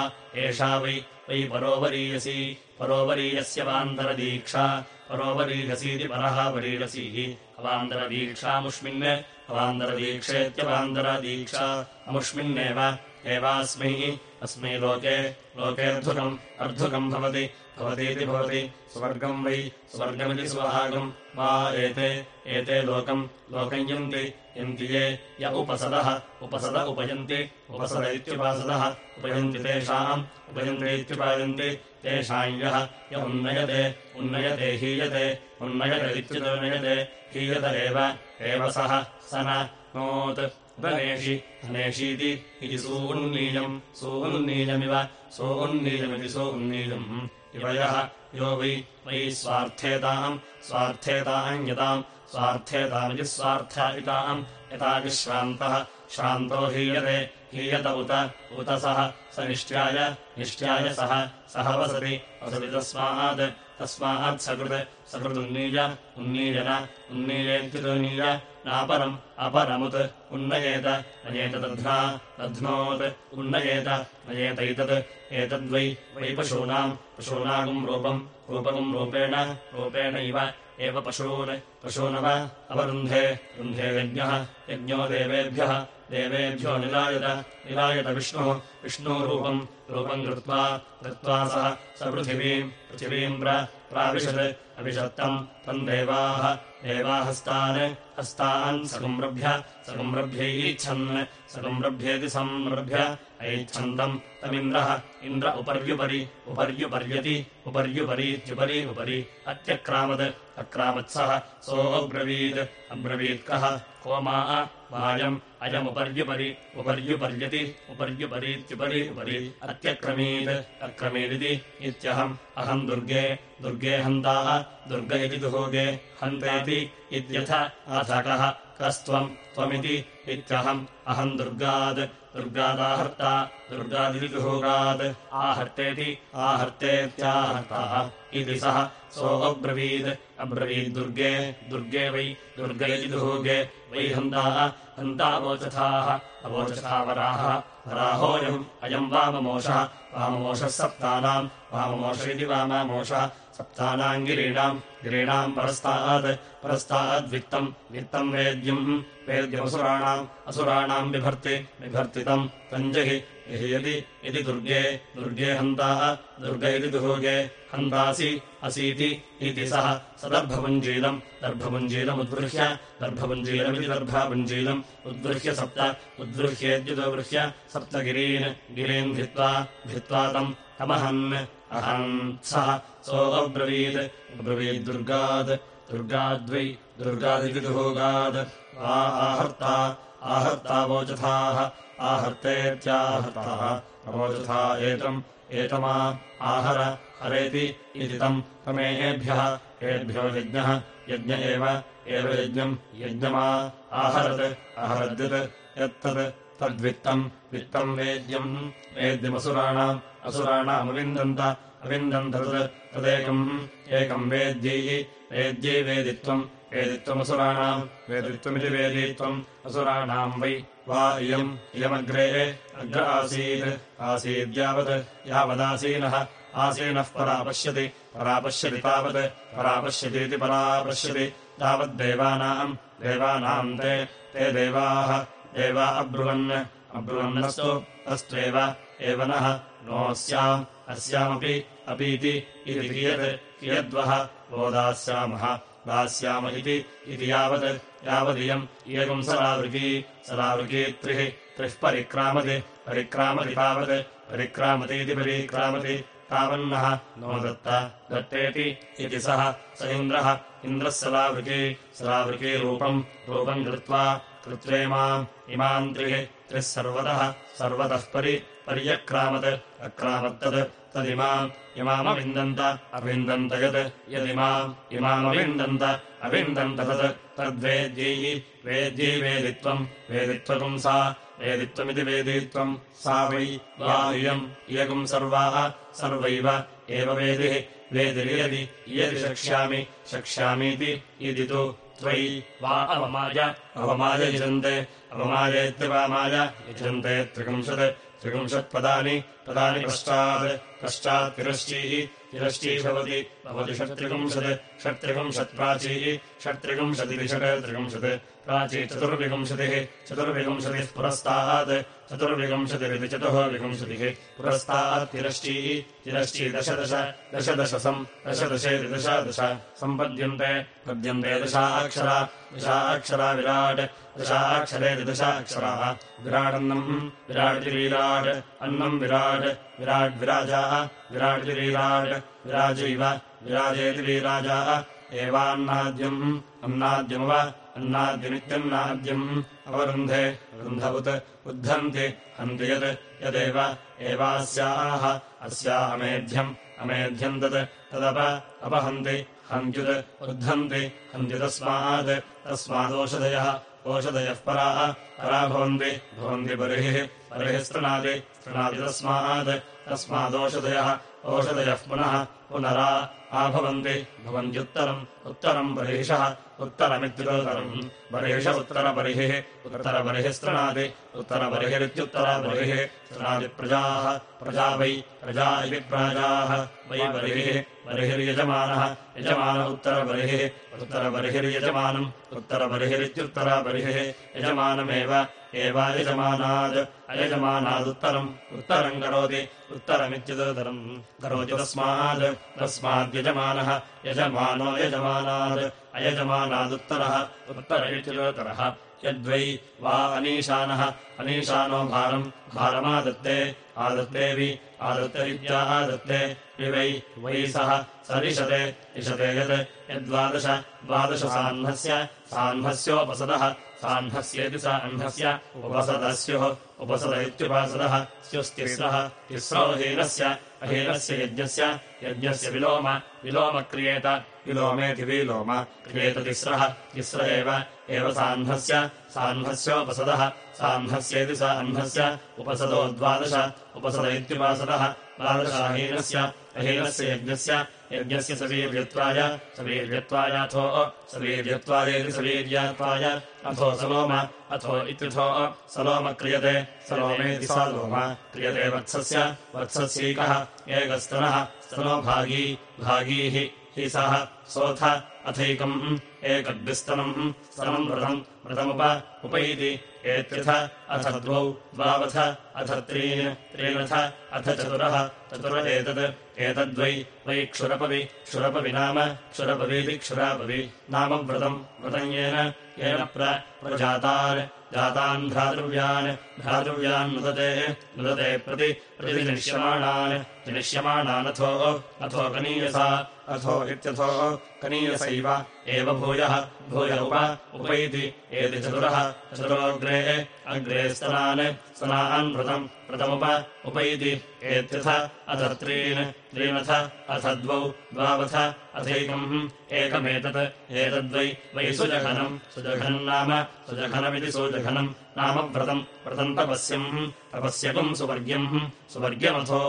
एषा वै वै परोवरीयसी परोवरीयस्य वान्तरदीक्षा परोवरीयसीति परः वरीयसीः अवान्तरदीक्षामुष्मिन् अवान्तरदीक्षेत्यवान्तरदीक्षा अमुष्मिन्नेव एवास्मै, अस्मै लोके लोकेऽर्धुकम् अर्धुकम् भवति, भवतीति भवति, स्वर्गम् वै, स्वर्गमिति सुहागम्। वा एते एते लोकम् लोकम् यन्ति ये, य उपसदः, उपसद उपयन्ति, उपसद इत्युपासदः, उपयन्ति तेषाम् उपयन्तीत्युपायन्ति तेषाम् यः, य उन्नयते उन्नयते हीयते, उन्नयत इत्युदनयते हीयत एव सः, स नोत्। उपनेषि अनेषीति इति सोन्नीलम् सोन्नीलमिव सोन्नीलमिति सोन्नीलम् इव यः यो वै वै स्वार्थेताम् स्वार्थेताम् यताम् स्वार्थेतामिति स्वार्थायिताम्। यताविश्रान्तः श्रान्तो हीयते हीयत उत उत सः स निष्ट्याय निष्ट्याय सः सः वसति वसति तस्मात् तस्मात् सकृत् सकृदुन्नीय उन्नीयन उन्नीयेत्युदुनीय नापरम् अपरमुत् उन्नयेत नयेत दध्ना दध्नोत् उन्नयेत नयेतैतत् एतद्वै वै पशूनाम् पशूनागम् रूपम् रूपकम् रूपेण रूपेणैव एव पशून् पशूनव अवरुन्धे रुन्धे यज्ञः यज्ञो देवेभ्यः देवेभ्यो निलायत निलायत विष्णुः विष्णोरूपम् रूपम् कृत्वा कृत्वा सः स पृथिवीम् पृथिवीम् प्राविशत् अविशत्तम् तम् देवाः देवाहस्तान् हस्तान् सगुम्रभ्य सगुम्रभ्यैच्छन् सगुम्रभ्येति संरभ्य ऐच्छन्तम् तमिन्द्रः इन्द्र उपर्युपरि उपर्युपर्यति उपर्युपरीत्युपरि उपरि अत्यक्रामत् अक्रामत्सः सोऽब्रवीत् अब्रवीत्कः को? मा वायम् अयमुपर्युपरि उपर्युपर्यति उपर्युपरीत्युपरि उपरि अत्यक्रमीत् अक्रमीदिति इत्यहम् अहम् दुर्गे दुर्गे हन्ताः दुर्ग इति दुहोगे हन्तेति इत्यथ अथकः कस्त्वम् त्वमिति इत्यहम्। अहम् दुर्गात् दुर्गादाहर्ता। दुर्गादिति दुहोगात् आहर्तेति आहर्तेत्याहर्ताः इति सः। सोऽब्रवीत् अब्रवीद्दुर्गे दुर्गे। वै दुर्ग इति दुहोगे वै हन्ताः। हन्तावोचथाः अवोचथावराः वराहोऽयम्। अयम् वाममोषः। वाममोषः सप्तानाम्। वाममोष इति वामामोषः सप्तानाम् गिरीणाम् गिरीणाम् परस्तात् परस्ताद्वित्तम् वित्तम् वेद्यम्, वेद्यमसुराणाम्, असुराणाम् बिभर्ति, बिभर्तितम् तञ्जहि यदि यदि दुर्गे दुर्गे हन्ताः, दुर्ग इति दुर्गे हन्तासि, असीति इति सः, स दर्भपुञ्जीलम् दर्भपुञ्जीलमुद्गृह्य दर्भपुञ्जीलमिति दर्भापुञ्जीलम् उद्गृह्य सप्त उद्गृह्येद्युदगृह्य सप्तगिरीन्, गिरीन् भित्त्वा भित्त्वा तम् तमहन्। अहम् सः सोऽब्रवीत्। अब्रवीद्दुर्गात् दुर्गाद्वै। दुर्गादिति दुहोगात् वा आहर्ता आहर्तावोचथाः आहर्तेत्याहर्ताः अवोचथा एतम्। एतमा आहर। हरेति इति तम्। तमेभ्यः एभ्यो। यज्ञः। यज्ञ एव। एव यज्ञम्। यज्ञमा आहरत्। अहरद्यत् यत्तत्। तद्वित्तम्। वित्तम् वेद्यम्। वेद्यमसुराणाम् असुराणामविन्दन्त अविन्दन्त तत् तदेकम् एकम् वेद्यै वेदित्वम् वेदित्वमसुराणाम् वेदित्वमिति वेदित्वम् असुराणाम् वै वा इयम् इयमग्रे अग्र आसीत् आसीद्यावत् यावदासीनः आसीनः परापश्यति परापश्यति तावत् परापश्यतीति परापश्यति तावद्देवानाम् देवानाम् ते ते देवाः देवा अब्रुवन् अब्रुवन्नस्तु अस्त्वेव एव नः नोऽस्याम् अस्यामपि अपीति इति कियत् कियद्वः वो दास्यामः। दास्याम इति इति यावत् यावदियम् सलावृकी सलावृकी त्रिः त्रिः परिक्रामति परिक्रामति तावत् परिक्रामतीति परिक्रामति तावन्नः नो दत्त दत्तेति इति सः स इन्द्रः इन्द्रः सलावृकी सलावृकी रूपम् रूपम् कृत्वा कृत्वेमाम् इमाम् त्रिः त्रिः सर्वतः सर्वतः परि पर्यक्रामत्। अक्रामत्तत्। तदिमाम् इमामविन्दन्त अविन्दन्त यत्। यदिमाम् इमामविन्दन्त अविन्दन्त तत्। तद्वेद्यै वेद्यै वेदित्वम् सा वेदित्वमिति वेदित्वम् सा वै वा इयम् इयगुम् सर्वाः सर्वैव। एव वेदिः। वेदिर्यदि इयदि शक्ष्यामि। शक्ष्यामीति इति तु त्वयि। वा अवमाय। अवमाय यजन्ते। अवमायेत्यवामाय यजन्ते त्रिकंशत् त्रिकंशत्पदानि पदानि पश्चात् पश्चात् तिरश्चीः तिरश्ची भवति। भवति षट्त्रिकंशत् षट्त्रिकंशत्प्राचीः षट्त्रिकंशतिति षट् त्रिकंशत् प्राची चतुर्विंशतिः चतुर्विंशतिः पुरस्तात् चतुर्विंशतिरिति चतुर्विंशतिः पुरस्तात् तिरश्चीः तिरश्ची दश दश दश दशसम् दशदशेति दश दश सम्पद्यन्ते पद्यन्ते दशाक्षरा दशाक्षरा विराट् दशाक्षरेति दशाक्षराः। विराडन्नम् विराटिविराट् अन्नम् विराट् विराड्विराजाः विराटिविराट् विराजैव विराजेति वीराजाः एवान्नाद्यम् अन्नाद्यमव अन्नाद्यमित्यन्नाद्यम् अवरुन्धे रुन्धवत् उद्धन्ति हन्ति यत् यदेव। एवास्याः अस्याहमेध्यम् अमेध्यम् तत् तदप अपहन्ति हन्त्युत् उद्धन्ति हन्ति तस्मात् तस्मादोषधयः ओषधयः पराः, परा भवन्ति भवन्ति बर्हिः बर्हिः स्तृणादि स्तृणादि तस्मात्, तस्मादोषधयः ओषधयः पुनः, पुनरा आभवन्ति, भवन्त्युत्तरम्, उत्तरम् बर्हिषः उत्तरमित्युत्तरम् बर्हिष उत्तरबर्हिः उत्तरबर्हिः स्तृणादि उत्तरबर्हिरित्युत्तरबर्हिः स्तृणादि प्रजाः, प्रजा वै, प्रजा इति प्राजाः, वै बर्हिः, बर्हिर्यजमानः, यजमान उत्तरबर्हिः उत्तरबर्हिर्यजमानम्। उत्तरबर्हिरित्युत्तरबर्हिः। यजमानमेव। एवायजमानात् अयजमानादुत्तरम्। उत्तरम् करोति। उत्तरमित्युदुत्तरम् करोति तस्मात् तस्माद्यजमानः। यजमानो यजमानात् अयजमानादुत्तरः। उत्तर इत्युदुत्तरः यद्वै वा अनीशानः अनीशानो भारम् भारमादत्ते आदत्तेऽपि आदत्त। इत्यादत्ते वै वै सः सरिषते इषते यत् यद्वादश द्वादशसाह्नस्य साह्नस्योपसदः। साह्नस्येति स अह्नस्य उपसदः स्युः उपसद इत्युपासदः। स्युस्तिस्रः तिस्रो हीनस्य अहीनस्य यज्ञस्य यज्ञस्य विलोम विलोम क्रियेत विलोम क्रियेत तिस्रः तिस्र एव साह्नस्य साह्नस्योपसदः साह्नस्येति स अह्नस्य उपसदो द्वादश। उपसद इत्युपासदः। द्वादशाहीनस्य अहीनस्य। यज्ञस्य। यज्ञस्य सवीर्यत्वाय। सवीर्यत्वायाथो सवीर्यत्वायेति सवीर्यात्वाय। अथो सलोम। अथो इत्यथो। सलोम क्रियते। सलोमेति स लोम। क्रियते वत्सस्य। वत्सस्यैकः। एकस्तनः। स्तनो भागी। भागीः। हि सः सोऽथ अथैकम् एकद्विस्तनम् स्तनम् व्रतम् व्रतमुप उपैति एत्यथ अथ द्वौ द्वावथ अथ त्रीन् त्रीणथ अथ चतुरः चतुर एतत् एतद्वै वै क्षुरपवि क्षुरपवि नाम क्षुरपवीति क्षुरापवि नाम व्रतम् व्रतम् येन येन प्रजातान् जातान् भ्रातृव्यान् भ्रातृव्यान् नुदते प्रति प्रतिनिष्यमाणान् जनिष्यमाणानथो अथो कनीयसा अथो इत्यथो कनीयसैव। एव भूयः भूय उप उपैति एति चतुरः चतुरोऽग्रे अग्रे स्तनान् स्तनान् व्रतम् व्रतमुप उपैति एत्यथ अथ त्रीन् त्रीणथ अथ द्वौ द्वावथ अथैकम्। एकमेतत् एतद्वै वै सुजघनम्। सुजघनम् नाम सुजघनमिति सुजघनम्। नाम व्रतम् व्रतम् तपस्यम्। तपस्यकम् सुवर्ग्यम्। सुवर्ग्यमथो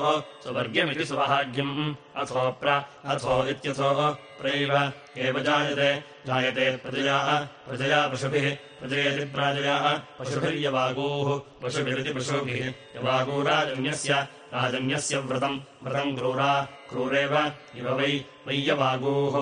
सुवर्ग्यमिति सुवहाग्यम्। अथो प्र अथो इत्यथो प्रैव एव जायते जायते प्रजया प्रजया पशुभिः प्रजयति प्राजया पशुभिर्यवागूः पशुभिरिति पशुभिः। यवागूराजन्यस्य राजन्यस्य व्रतम्। व्रतम् क्रूरा क्रूरेव इव वै वै यवागूः।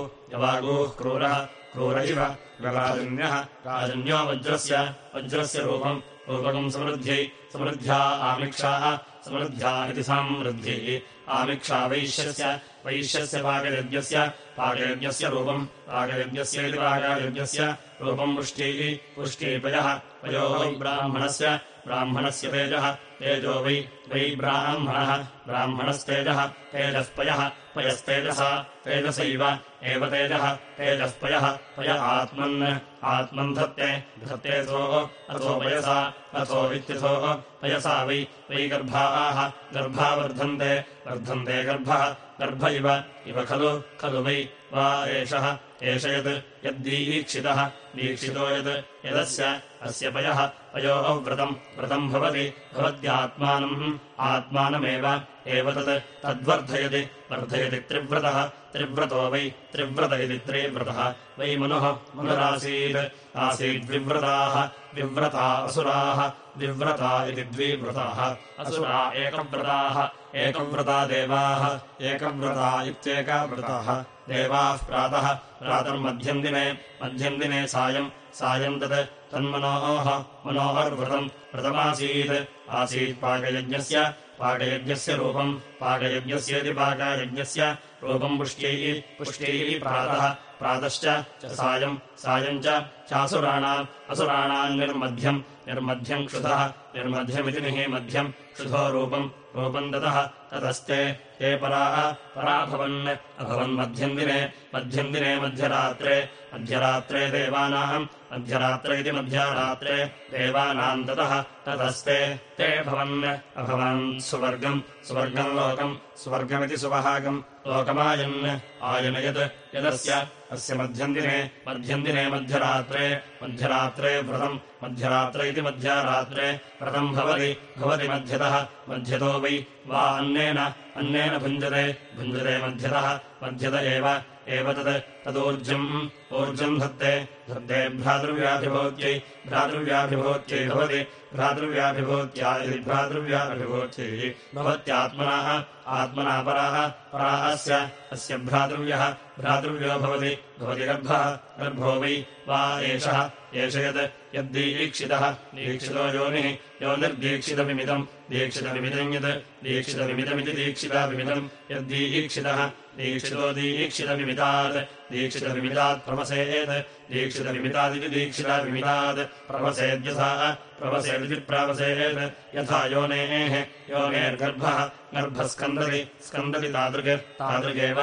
क्रूरः क्रूर इव। राजन्यः राजन्यो वज्रस्य वज्रस्य रूपम्। रूपकम् समृद्ध्यै समृद्ध्या आमिक्षाः समृद्ध्या इति समृद्धिः आमिक्षा वैश्यस्य वैश्यस्य पाकयज्ञस्य पाकयज्ञस्य रूपम् पाकयज्ञस्येति पाकयज्ञस्य रूपम् पुष्ट्यैः पुष्ट्यैपयः पयो ब्राह्मणस्य ब्राह्मणस्य तेजः तेजो वै वै ब्राह्मणः ब्राह्मणस्तेजः तेजः पयः पयस्तेजसा तेजसैव एव तेजः तेजः पयः आत्मन् आत्मन् धत्ते धत्तेऽथोः अथो पयसा अथो इत्यथोः पयसा वै वै गर्भाः गर्भा वर्धन्ते वर्धन्ते गर्भः गर्भ इव। इव खलु खलु वै वा एषः एष यत् यद्दीक्षितः दीक्षितो यत् यदस्य अस्य पयः पयोः व्रतम् व्रतम् भवति भवत्यात्मानम् आत्मानमेव एव तत् तद्वर्धयति वर्धयति त्रिव्रतः त्रिव्रतो वै त्रिव्रत इति त्रिव्रतः वै मनुः मनुरासीत् आसीद्विव्रताः विव्रता असुराः विव्रता इति द्विव्रताः असुरा एकव्रताः एकव्रता देवाः एकव्रता इत्येकाव्रताः देवाः प्रातः प्रातर्मध्यन्दिने मध्यन्दिने सायम्। सायम् तत्। तन्मनोः मनोहर्व्रतम् व्रतमासीत्। आसीत् पाकयज्ञस्य। पाकयज्ञस्य रूपम्। पाकयज्ञस्येति पाकयज्ञस्य रूपम् पुष्ट्यैः पुष्ट्यैः प्रातः। प्रातश्च सायम्। सायम् च चासुराणाम्। असुराणाम् निर्मध्यम्। निर्मध्यम् क्षुधः। निर्मध्यमिति निः मध्यम् क्षुधो रूपम्। रूपम् दतः ततस्ते ते पराः पराभवन् अभवन्मध्यन्दिने मध्यन्दिने मध्यरात्रे मध्यरात्रे देवानाम् मध्यरात्र इति मध्यरात्रे देवानाम् ततः ततस्ते ते भवन् अभवन् सुवर्गम् सुवर्गम् लोकम् स्वर्गमिति सुवहागम् लोकमायन् आयनयत् यदस्य अस्य मध्यन्दिने मध्यन्दिने मध्यरात्रे मध्यरात्रे व्रतम् मध्यरात्र इति मध्यरात्रे व्रतम् भवति भवति मध्यतः मध्यतो वै वा अन्नेन अन्नेन भुञ्जते भुञ्जते मध्यतः मध्यत एव एव तत् तदूर्जम् ऊर्जम् धत्ते धत्ते भ्रातृव्याभिभूत्यै भ्रातृव्याभिभूत्यै भवति भ्रातृव्याभिभूत्या इति भ्रातृव्याभिभूत्यै भवत्यात्मनः आत्मना पराः पराः अस्य अस्य भ्रातृव्यः भ्रातृव्यो भवति भवति गर्भः गर्भो वै वा एषः एष यत् यद्दीक्षितः दीक्षितो योनिः योनिर्दीक्षितविमितम् दीक्षितविमितम् यत् दीक्षितविमितमिति दीक्षिताविमितम् यद्दीक्षितः दीक्षितो दीक्षितविमितात् दीक्षितविमितात् प्रवसेत् दीक्षितविमितादिति दीक्षिताविमितात् प्रवसेद्यथा प्रवसेदिति प्रावसेत्। यथा योनेः योनेर्गर्भः गर्भः स्कन्दति स्कन्दति तादृक् तादृगेव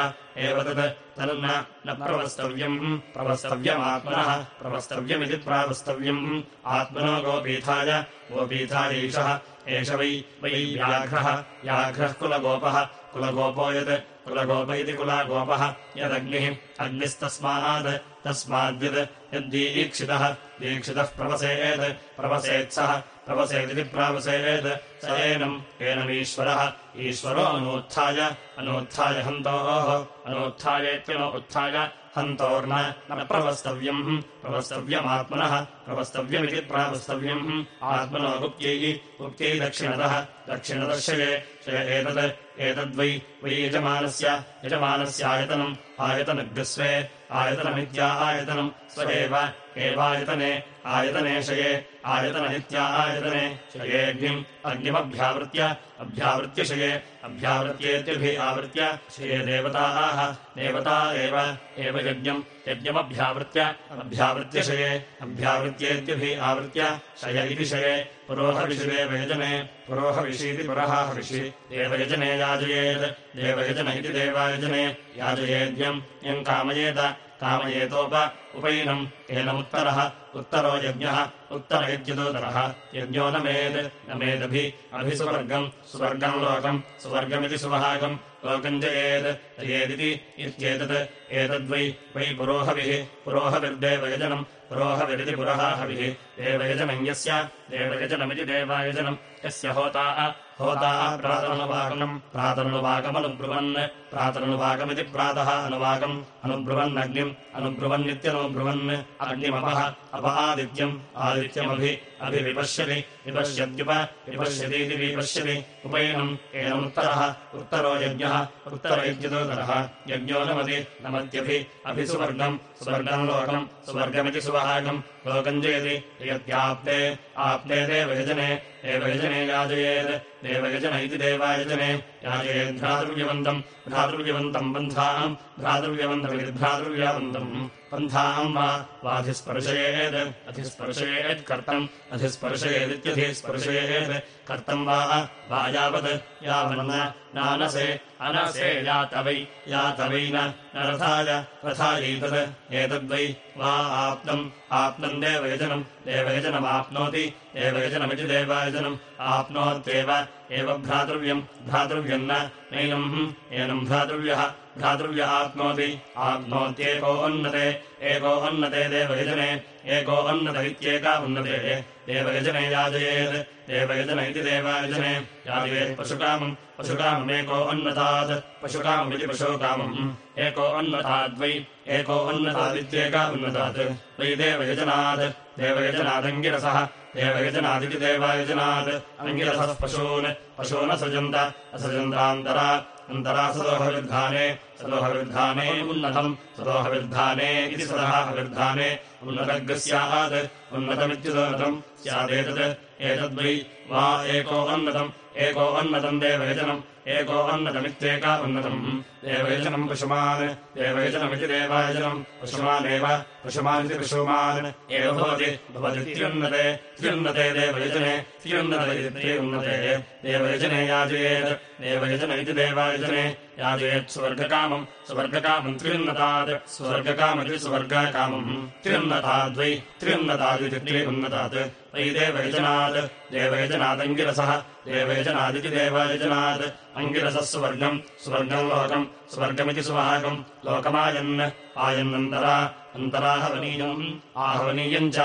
एव तत् तन्न न प्रवस्तव्यम् प्रवस्तव्यमात्मनः प्रवस्तव्यमिति प्रावस्तव्यम्। आत्मनो गोपीठाय गोपीठायैषः एष वै वै व्याघ्रः। व्याघ्रः कुलगोपः। कुलगोपो यत् कुलगोप इति कुलागोपः। यदग्निः अग्निस्तस्मात्। तस्माद्यत् यद्दीक्षितः दीक्षितः प्रवसेत्। प्रवसेत्सः प्रवसेदिति प्रावसेत् स एनम् एनमीश्वरः ईश्वरो। अनूत्थाय अनूत्थाय हन्तोः। अनूत्थायेत्यनो उत्थाय हन्तोर्न। न प्रवस्तव्यम्। प्रवस्तव्यमात्मनः। प्रवस्तव्यमिति प्रावस्तव्यम्। आत्मनो गुप्त्यैः गुप्त्यै दक्षिणतः। दक्षिणदर्शये। शय एतत् एतद्वै वै यजमानस्य। यजमानस्यायतनम् आयतनग्रस्वे। आयतनमित्या आयतनम्। स्व एव एवायतने आयतने शये आयतने शयेऽग्निम् अग्निमभ्यावृत्य अभ्यावृत्य शये अभ्यावृत्येत्यभि आवृत्य शये देवताः देवता एव एव यज्ञम् यज्ञमभ्यावृत्य अभ्यावृत्य शये अभ्यावृत्येत्यभि आवृत्य शय इति शये पुरोहविषिरे वयजने पुरोहविषीति पुरहाहविषि देवयजने याजयेत् देवयजन इति देवायजने याजयेद्यम् यम् कामयेत कामयेतोप उपैनम् एनमुत्तरः उत्तरो यज्ञः उत्तर इत्युदोतरः यज्ञो न मेद् न मेदभि अभिसुवर्गम् सुवर्गम् लोकम् सुवर्गमिति सुवहागम् लोकम् जयेत् जयेदिति इत्येतत्। एतद्वै वै पुरोहविः पुरोहविर्देवयजनम् पुरोहविरिति पुरहाहविः। देवयजनम् यस्य देवयजनमिति देवायजनम्। यस्य होताः होताः प्रातरनुवागम् प्रातरनुवागमनुब्रुवन् प्रातरनुवागमिति प्रातः अनुवागम् अनुब्रुवन्नग्निम्। अनुब्रुवन्नित्यनुब्रुवन्। अग्निमपः। अप आदित्यम्। आदित्यमभि। अभिविपश्यति। विपश्यत्युप। विपश्यतीति विपश्यति। उपैनम्। एनमुत्तरः उत्तरो। यज्ञः। उत्तर इत्यतोतरः यज्ञो नमति। नमत्यभि। अभि सुवर्गम् लोकम्। सुवर्गमिति सुवहागम् लोकम् जयति। यत्याप्ते आप्ते देवयजने देवयजने याजयेत् देवयजन इति देवायजने याजयेत् भ्रातृव्यवन्तम्। भ्रातृव्यवन्तम् बन्धाम् भ्रातृव्यवन्तमिति भ्रातृव्यवन्तम् पन्थाम् वा वाधिस्पर्शयेत् अधिस्पर्शयेत् कर्तम् अधिस्पर्शयेदित्यधिस्पर्शयेत् कर्तम् वा वा यावत् यावन्न नानसे अनसे यातवै यातवै न रथाय रथायैतत् एतद्वै वा आप्तम् आप्तम् देवयजनम् देवयजनमाप्नोति देवयजनमिति देवायजनम् आप्नोत्येव एव भ्रातृव्यम् भ्रातृव्यम् न नैनम् एनम् भ्रातृव्यः भ्रातृव्य आप्नोति आप्नोत्येको उन्नते, एको उन्नते देवयजने एको उन्नत इत्येका उन्नते। देवयजने याजयेत् देवयजन इति देवायजने याजयेत् पशुकामम्, पशुकाममेको उन्नतात् पशुकाममिति पशुकामम्। एको उन्नताद्वै एको उन्नतादित्येका उन्नतात्। वै देवयजनात् देवयजनादङ्गिरसः देवयजनादिति देवायजनात् अङ्गिरसः पशून् पशूनसृजन्त असृजन्तान्तरा। अन्तरा सदोहविर्धाने सदोहविर्धाने उन्नतम् सदोहविर्धाने इति सदहाहविर्धाने उन्नतग्रस्यात् उन्नतमित्युदोन्नतम् स्यादेतत् एतद्वै वा एको उन्नतम् एको उन्नतम् देवयजनम् एको अन्नतमित्येका उन्नतम्। देवयजनम् पशुमान् देवयजनमिति देवायजनम् पशुमानेव पशुमानिति पशुमान्। एव भवति भवतीत्युन्नते त्युन्नते देवयजने त्युन्नते उन्नते देवयजने याजयेत् देवयजन इति देवायजने याजयेत् स्वर्गकामम् स्वर्गकामम् त्र्युन्नतात् स्वर्गकामति स्वर्गकामम्। त्र्युन्नताद्वै त्र्युन्नतादिति त्रिउन्नतात् वै देवयजनात् देवयजनादङ्गिरसः देवयजनादिति देवायजनात्। अङ्गिरसः स्वर्गम् स्वर्गम् लोकम् स्वर्गमिति सुवाहकम् लोकमायन् आयन्नन्तरा अन्तराहवनीयम् आहवनीयम् च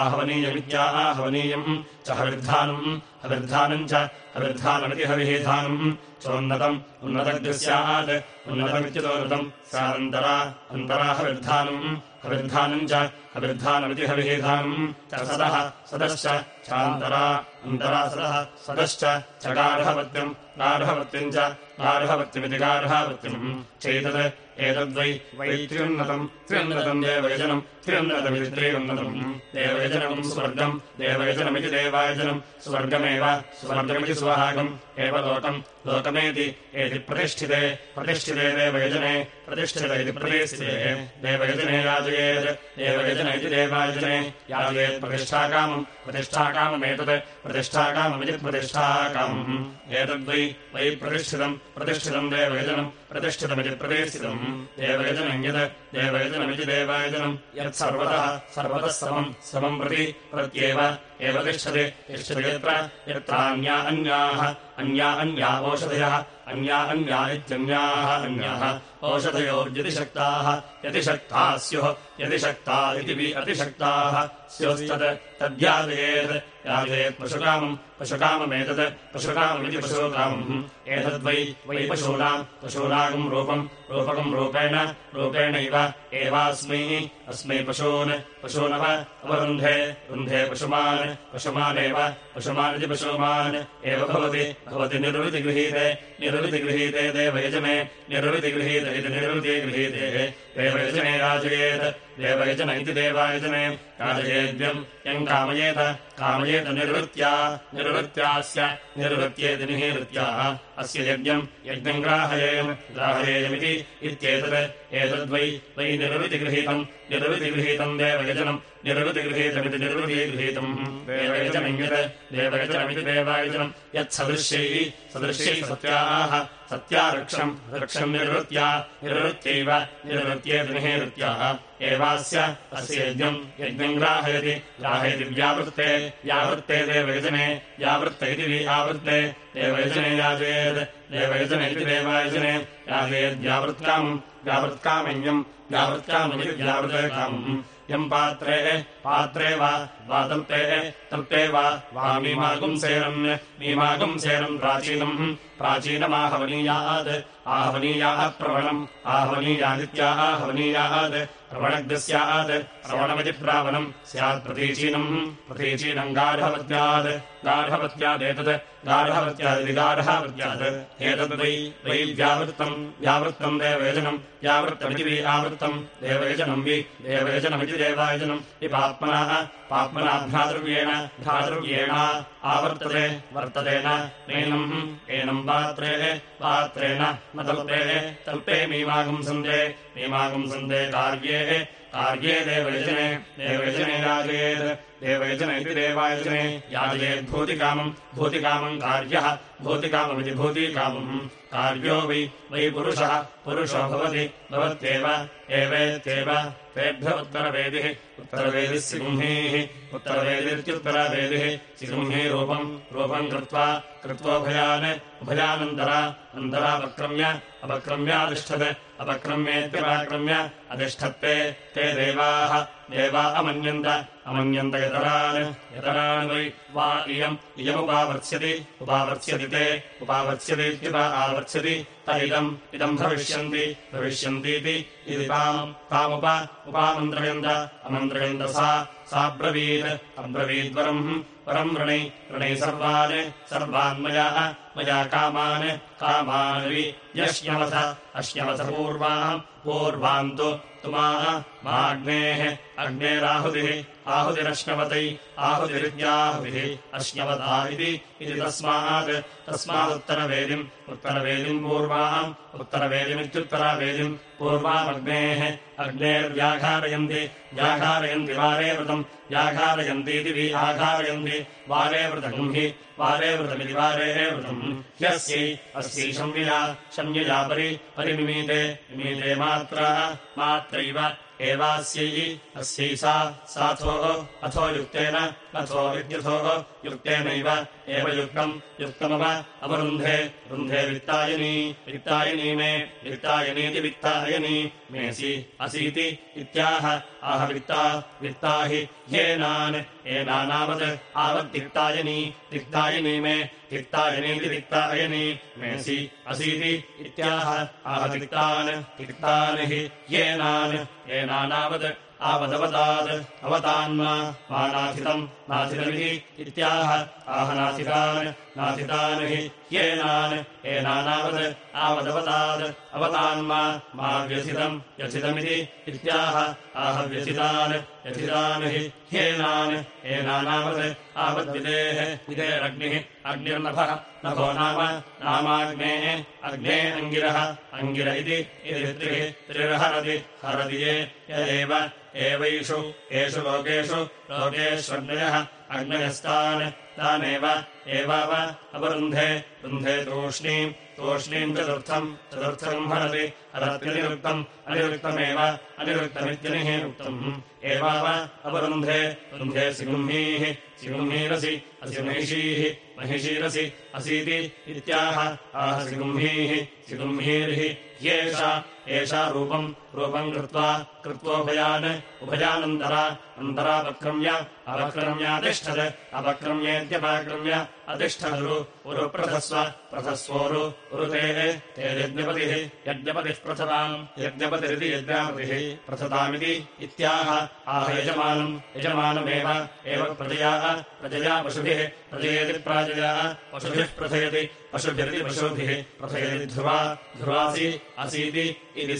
आहवनीयमित्या आहवनीयम्। च हविर्धानम् हविर्धानम् च हविर्धानमिति हविधानम् चोन्नतम् उन्नतग्रस्यात्। उन्नतमित्युदोन्नतम् स्यादन्तरा अन्तराहविर्धानम् हविर्धानम्। च हविर्धानमिति हविधानम् च सदः सदश्च चान्तरा अन्तरा सदः सदश्च च गार्हवत्यम् गार्हवत्यम् च गार्हवत्यमिति गार्हावत्यम् चैतत् एतद्वै वै त्र्युन्नतम् त्र्युन्नतम् देवयजनम् त्र्युन्नतमिति त्रियुन्नतम्। देवयजनम् स्वर्गम् देवयजनमिति देवायजनम् स्वर्गमेव स्वर्गमिति सुहागम् एव लोकम् लोकमेति एति प्रतिष्ठिते प्रतिष्ठिते देवयजने प्रतिष्ठित इति प्रतिष्ठिते। देवयजने याजयेत् देवयजन इति देवायजने याजयेत् प्रतिष्ठाकामम् प्रतिष्ठाकाममेतत् प्रतिष्ठाकाममिति प्रतिष्ठाकामम् एतद्वै वै प्रतिष्ठितम् प्रतिष्ठितम् देवयजनम् प्रतिष्ठितमिति प्रतिष्ठितम्। देवयजनम् यत् देवयजनमिति देवायजनम्। यत् सर्वतः सर्वतः समम् समम् प्रति प्रत्येव एव तिष्ठति तिष्ठति यत्र यत्रान्या अन्याः अन्या अन्या ओषधयः अन्या अन्या इत्यन्याः अन्याः ओषधयोर्यतिशक्ताः यतिशक्ताः स्युः यतिशक्ता इति अतिशक्ताः स्योस्तत् तद्याजयेत् याजयेत् पशुकामम् पशुकाममेतत् पशुकाममिति पशुकामम् एतद्वै वै पशूनाम् पशूनागम् रूपम् रूपकम् रूपेण रूपेणैव। एवास्मै अस्मै पशून् पशूनव अवरुन्धे रुन्धे पशुमान् पशुमानेव पशुमानिति पशुमान्। एव भवति भवति निर्वृतिगृहीते निर्वृतिगृहीते देवयजने निर्वृतिगृहीत इति निर्वृति गृहीते। देवयजने राजयेत् देवयजन इति देवायजने राजयेद्यम् यम् कामयेत कामयेत निर्वृत्या निर्वृत्यास्य निर्वृत्येति निहीवृत्या अस्य यज्ञम् यज्ञम् ग्राहयेयम्। ग्राहयेयमिति इत्येतत्। एतद्वै वै निर्वृतिगृहीतम् निर्वृतिगृहीतम् देवयजनम्। निर्वृतिगृहीतमिति निर्वृतिगृहीतम् देवयजनम् यत्। देवयजनमिति देवायजनम्। यत्सदृश्यैः सदृश्यैः सत्याः सत्या रक्षम् निर्वृत्या निहीवृत्याः एवास्य अस्य यज्ञम् यज्ञम् ग्राहयति ग्राहयति व्यावृत्ते व्यावृत्ते देवयजने व्यावृत्त इति व्यावृत्ते देवयजने याजयेत् देवयजन इति देवायजने याजयेद्व्यावृत्कामम् व्यावृत्कामयम् व्यावृत्काममिति व्यावृतकामम् यम् पात्रे पात्रे वा वा तल्पे तल्पे वा मीमागुंसेरन् मीमागुंसेरन् प्राचीनम् प्राचीनमाहवनीयात् आहवनीयाः प्रवणम् आहवनीयादित्याः हवनीयात् प्रवणग् स्यात् प्रावणम् स्यात् प्रतीचीनम् प्रतीचीनम् गार्हवत्यात् गार्हवत्यादिति गार्हवत्यात् एतद्वै वै व्यावृत्तम्। व्यावृत्तम् देवयजनम्। व्यावृत्तमिति वि आवृत्तम्। देवयजनम् वि देवयजनमिति देवायजनम्। हि पाप्मनः। पाप्मना भ्रातृव्येण भ्रातृव्येण आवर्तते। वर्ततेन। नैनम्। एनम् पात्रे। पात्रेण। न तल्पे तल्पे मीमागम् सन्ते कार्ये कार्ये देवयजने देवयजने याजयेत् देवयजन इति देवायजने। याजयेद्भूतिकामम् भूतिकामम् कार्यः भूतिकाममिति भूतिकामम् कार्यो वै वै पुरुषः पुरुषो भवति भवत्येव एवेत्येव। तेभ्य उत्तरवेदिः उत्तरवेदिः सिंहीः उत्तरवेदित्युत्तरवेदिः सिंही रूपम् कृत्वा कृत्वोभयान् उभयानन्तरा अन्तरापक्रम्य अपक्रम्यातिष्ठत् अपक्रम्येत्यपाक्रम्य अधिष्ठत्ते ते देवाः। देवा अमन्यन्त अमन्यन्त यतरान्। यतरान् वै वा इयम् इयमुपावर्त्स्यति उपावर्त्स्यति ते उपावर्त्स्यतीत्युपा आवर्त्स्यति त इदम् इदम् भविष्यन्ति भविष्यन्तीति इति ताम् तामुप उपामन्त्रयन्त अमन्त्रयन्त सा साब्रवीत् अब्रवीद्वरम् परम् वृणै वृणै सर्वान् सर्वान्मया मया कामान् कामान् यश्यवथ अश्यवथ पूर्वाम् पूर्वाम् तु तुमाः माग्नेः अग्नेराहुतिः आहुतिरश्नवतै आहुतिरित्याहुतिः अश्नवता इति तस्मात्। तस्मादुत्तरवेदिम् उत्तरवेदिम् पूर्वाम् उत्तरवेदिमित्युत्तरवेदिम् पूर्वामग्नेः अग्नेर्व्याघारयन्ति। व्याघारयन्ति वारे व्रतम् व्याघारयन्तीति वि आघारयन्ति। वारे व्रतम् हि वारे व्रतमिति वारे व्रतम् ह्यस्यै अस्यै शम्यया शम्यया परि परिमिमीते मिमीते मात्रा मात्रैव एवास्यै अस्यै सा साथो अथो युक्तेन अथो इत्यथो युक्तेनैव एव युक्तम्, युक्तमव अवरुन्धे, रुन्धे वित्तायनी वित्तायनी मे, वित्तायनीति वित्तायनी, मेऽसि असीति इत्याह, आह वित्ता वित्ता हि ह्येनान् एनानावत् आवद्दिक्तायनी, दिक्तायनी मे, दिक्तायनीति दिक्तायनी, मेऽसि असीति इत्याह, आह दिक्तान् दिक्तान् हि येनान् एनानावत् आवदवतात् अवतान्मा मा नाथितम् नाथितमिति इत्याह आह नाथितान् हि येनान् एनानावत् आवदवतात् अवतान्मा मा व्यथितम् व्यथितमिति इत्याह आह व्यथितान् व्यथितान् हि ह्येनान् एनानावत् आवद्विदेः विदेरग्निः अग्निर्नभः नभो नाम, नामाग्नेः, अग्ने अङ्गिरः, अङ्गिर इति त्रिः त्रिर्हरति, हरति ये एव एवैषु एषु लोकेषु, लोकेष्वग्नयः, अग्नयस्तान्, तानेव, एवाव, अवरुन्धे, रुन्धे तूष्णीम् तूष्णीम् चतुर्थम् चतुर्थम् हरति हरत्यनिरुक्तम् अनिरुक्तमेव, अनिरुक्तमित्यनिः उक्तम्। एवाव अपरुन्धे रुन्धे सिगुम्हीः, सिगुम्हीरसि असि महिषीः महिषीरसि असीति इत्याह। आह ह्येषा। एषा रूपम् रूपम् कृत्वा कृत्वोभयान् उभयानन्तरा। अन्तरापक्रम्य अपक्रम्यातिष्ठत् अपक्रम्येत्यपाक्रम्य अतिष्ठदुरु। उरुप्रथस्व प्रथस्वोरु। उरुतेः यज्ञपतिः यज्ञपतिः प्रथताम्। यज्ञपतिरिति यज्ञापतिः प्रथतामिति इत्याह। आह यजमानम् यजमानमेव। एव प्रजया प्रजया पशुभिः प्रजयति प्राजया। पशुभिः प्रथयति पशुभिरिति पशुभिः प्रथयति ध्रुवा ध्रुवासि असीति इति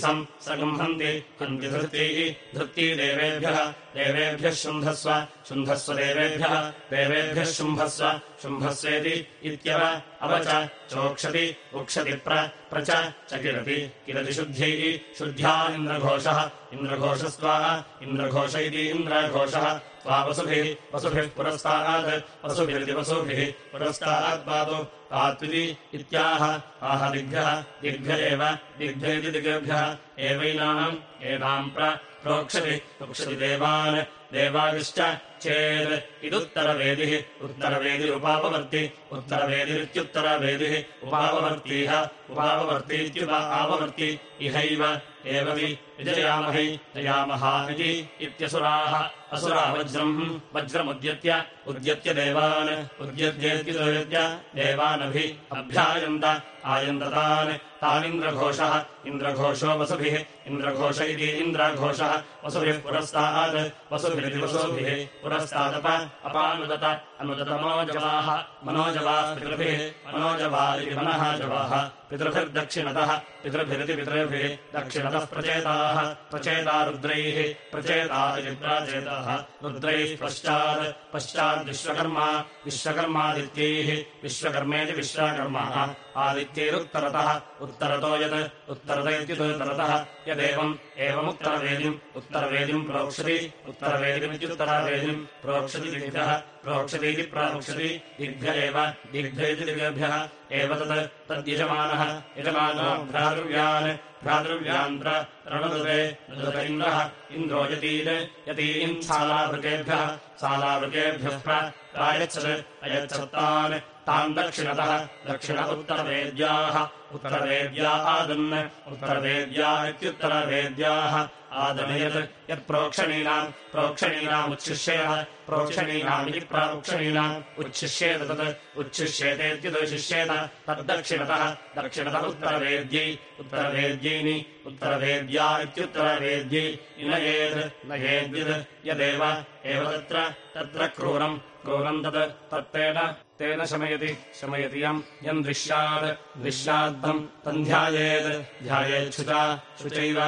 हन्ति धृत्यैः धृत्यै देवेभ्यः देवेभ्यः शुम्भस्व शुम्भस्व देवेभ्यः देवेभ्यः शुम्भस्व शुम्भस्वेति इत्यव अवच चोक्षति उक्षति प्र च किरति किरति शुद्ध्यैः शुद्ध्या इन्द्रघोषः इन्द्रघोषस्त्वा इन्द्रघोष इति इन्द्रघोषः त्वा वसुभिः वसुभिः पुरस्तात् वसुभिरिति वसुभिः पुरस्तात् पातु। पात्विति इत्याह, आह दिग्भ्यः दिग्भ्य एव दिग्भ्य इति दिग्भ्यः। एवैनाम् एनाम् प्रोक्षति वक्षति देवान्। देवादिश्च चेत् इदुत्तरवेदिः, उत्तरवेदिरुपापवर्ति, उत्तरवेदिरित्युत्तरवेदिः उपापवर्तीह, उपापवर्तीत्युप आववर्ति इहैव, एव वि विजयामहि जयामः इति इत्यसुराः। असुरा वज्रम् वज्रमुद्यत्य उद्यत्य देवान् उद्यत्येत्युदयत्य देवानभि अभ्यायन्त आयन्ततान्। तानिन्द्रघोषः इन्द्रघोषो वसुभिः इन्द्रघोष इति इन्द्रघोषः। वसुभिः पुरस्तात् वसुभिरिति वसुभिः। पुरस्तादप अपानुदत अनुदत मनोजवाः मनोजवाः पितृभिः मनोजवा इति मनः जवाः। पितृभिर्दक्षिणतः पितृभिरिति पितृभिः दक्षिणतः प्रचेताः प्रचेता रुद्रैः प्रचेता इति प्राचेताः रुद्रैः पश्चात् पश्चाद्विश्वकर्मा विश्वकर्मादित्यैः विश्वकर्मेति विश्वकर्मा आदित्यैरुत्तरतः। उत्तरतो यत् उत्तरत इत्युत्तरतः। यदेवम् एवमुत्तरवेदिम् उत्तरवेदिम् प्रोक्षति। उत्तरवेदिमित्युत्तरवेदिम् प्रोक्षति दिग्भ्यः प्रोक्षतीति प्रोक्षति दिग्भ्य एव। दिग्भ्य इति दिग्भ्यः। एव तत् तद्यजमानः। यजमानो भ्रातृव्यान्। भ्रातृव्यान् प्रणुदते नुदत इन्द्रः। इन्द्रो यतीन्। सालावृकेभ्यः। सालावृकेभ्यः प्रायच्छत्। अयच्छत्तान् तान् दक्षिणतः दक्षिण उत्तरवेद्याः। उत्तरवेद्या आदन् उत्तरवेद्या इत्युत्तरवेद्याः। आदनयत् यत्प्रोक्षणीनाम् प्रोक्षणीनामुच्छिष्येः प्रोक्षणीनामिति प्रोक्षणीनाम् उच्छिष्येत तत् उच्छिष्येतेत्युदशिष्येत तद्दक्षिणतः दक्षिणतः उत्तरवेद्यै उत्तरवेद्यैनि उत्तरवेद्या इत्युत्तरवेद्यै। नयेत् यदेव एव तत्र तत्र क्रूरम् क्रूरम् तत् तत्तेन तेन शमयति शमयति यम् यम् दृश्यात् दृश्याद्धम् तम् ध्यायेत् ध्यायेच्छुचा शुचैव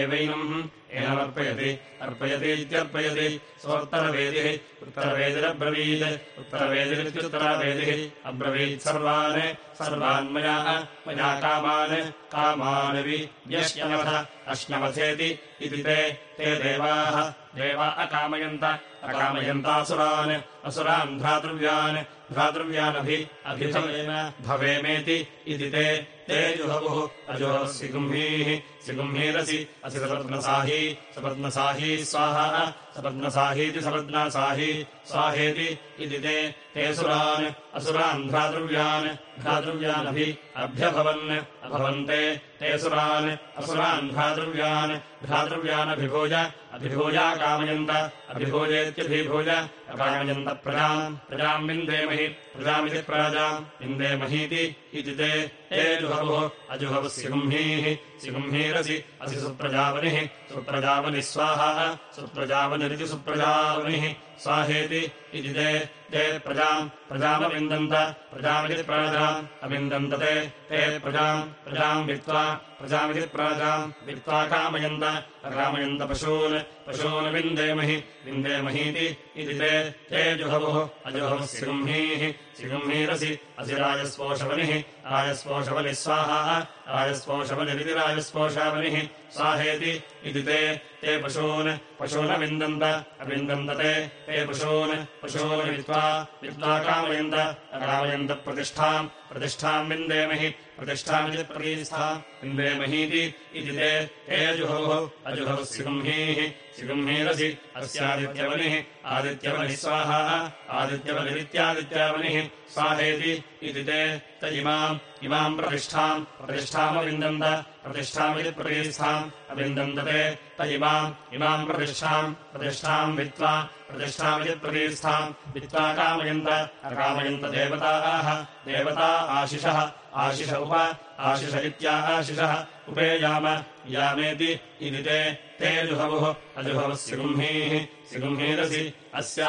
एवैनम् एनमर्पयति। अर्पयति इत्यर्पयति। सोत्तरवेदिः उत्तरवेदिरब्रवीत्। उत्तरवेदिरित्युत्तरवेदिः। अब्रवीत् सर्वान् सर्वान् मया कामान्। कामान् व्यश्नवथ अश्नवथेति इति ते ते देवाः। देवा अकामयन्त अकामयन्तासुरान् असुरान् भ्रातृव्यान् भ्रातृव्यानभि अभिभवेम भवेमेति इति ते ते जुहवुः अजुहवः सिगुम्भीः सिगुम्भीरसि असि सपत्नसाही सपत्नसाही स्वाहा सपत्नसाहीति सपत्नसाही स्वाहेति इति ते ते सुरान्, असुरान् भ्रातृव्यान्, भ्रातृव्यानभि अभ्यभवन्, अभवन्ते, ते सुरान्, असुरान् भ्रातृव्यान्, भ्रातृव्यानभिभूय अभिभूयाकामयन्त अभिभूयेत्यभिभूय, अकामयन्त प्रजाम् प्रजाम् विन्देमहि प्रजामिति प्राजाम् विन्देमहीति इति ते ते जुहवुः अजुहवः सिगुम्भीः सिगुम्भीरसि असि सुप्रजावनिः। सुप्रजावनिः स्वाहा। सुप्रजावनिरिति सुप्रजावनिः। स्वाहेति इति ते ते प्रजाम्। प्रजामविन्दन्त। प्रजामिति प्राजाम्। अविन्दन्त ते ते प्रजाम्। प्रजाम् वित्त्वा प्रजामिति प्राजाम्। वित्त्वा कामयन्त। अकामयन्त पशून्। पशून् विन्देमहि विन्देमहीति इति ते ते जुहवुः अजुहवः सिगुम्भीः सिगुम्भीरसि असि राजस्पोषवनिः राजस्पोषवनिः स्वाहा, राजस्पोषवनिरिति राजस्पोषावनिः स्वाहेति इति ते ते पशून्, पशूनविन्दन्त अविन्दन्त ते ते पशून् पशून् विद्वा विद्वा कामयन्त अकामयन्त प्रतिष्ठाम् प्रतिष्ठाम् विन्देमहि प्रतिष्ठामिति प्रतिष्ठाम् विन्देमहीति इति ते ते जुहोः अजुहवः सिगुम्भीः सिगुम्भीरसि अस्यादित्यवनिः। आदित्यवनिः स्वाहा। आदित्यवनिरित्यादित्यावनिः स्वाहेति इति ते त इमाम्। इमाम् प्रतिष्ठाम्। प्रतिष्ठामविन्दन्त। प्रतिष्ठामिति प्रतिष्ठाम्। अविन्दन्त ते इमाम्। इमाम् प्रतिष्ठाम्। प्रतिष्ठाम् वित्त्वा प्रतिष्ठामिति प्रतिष्ठाम्। वित्त्वा कामयन्त देवताः। देवता आशिषः। आशिष उप आशिष इत्याशिषः उपेयाम यामेति इति ते ते जुहवुः अजुहवः सिगुम्भीः सिगुम्भीरसि अस्या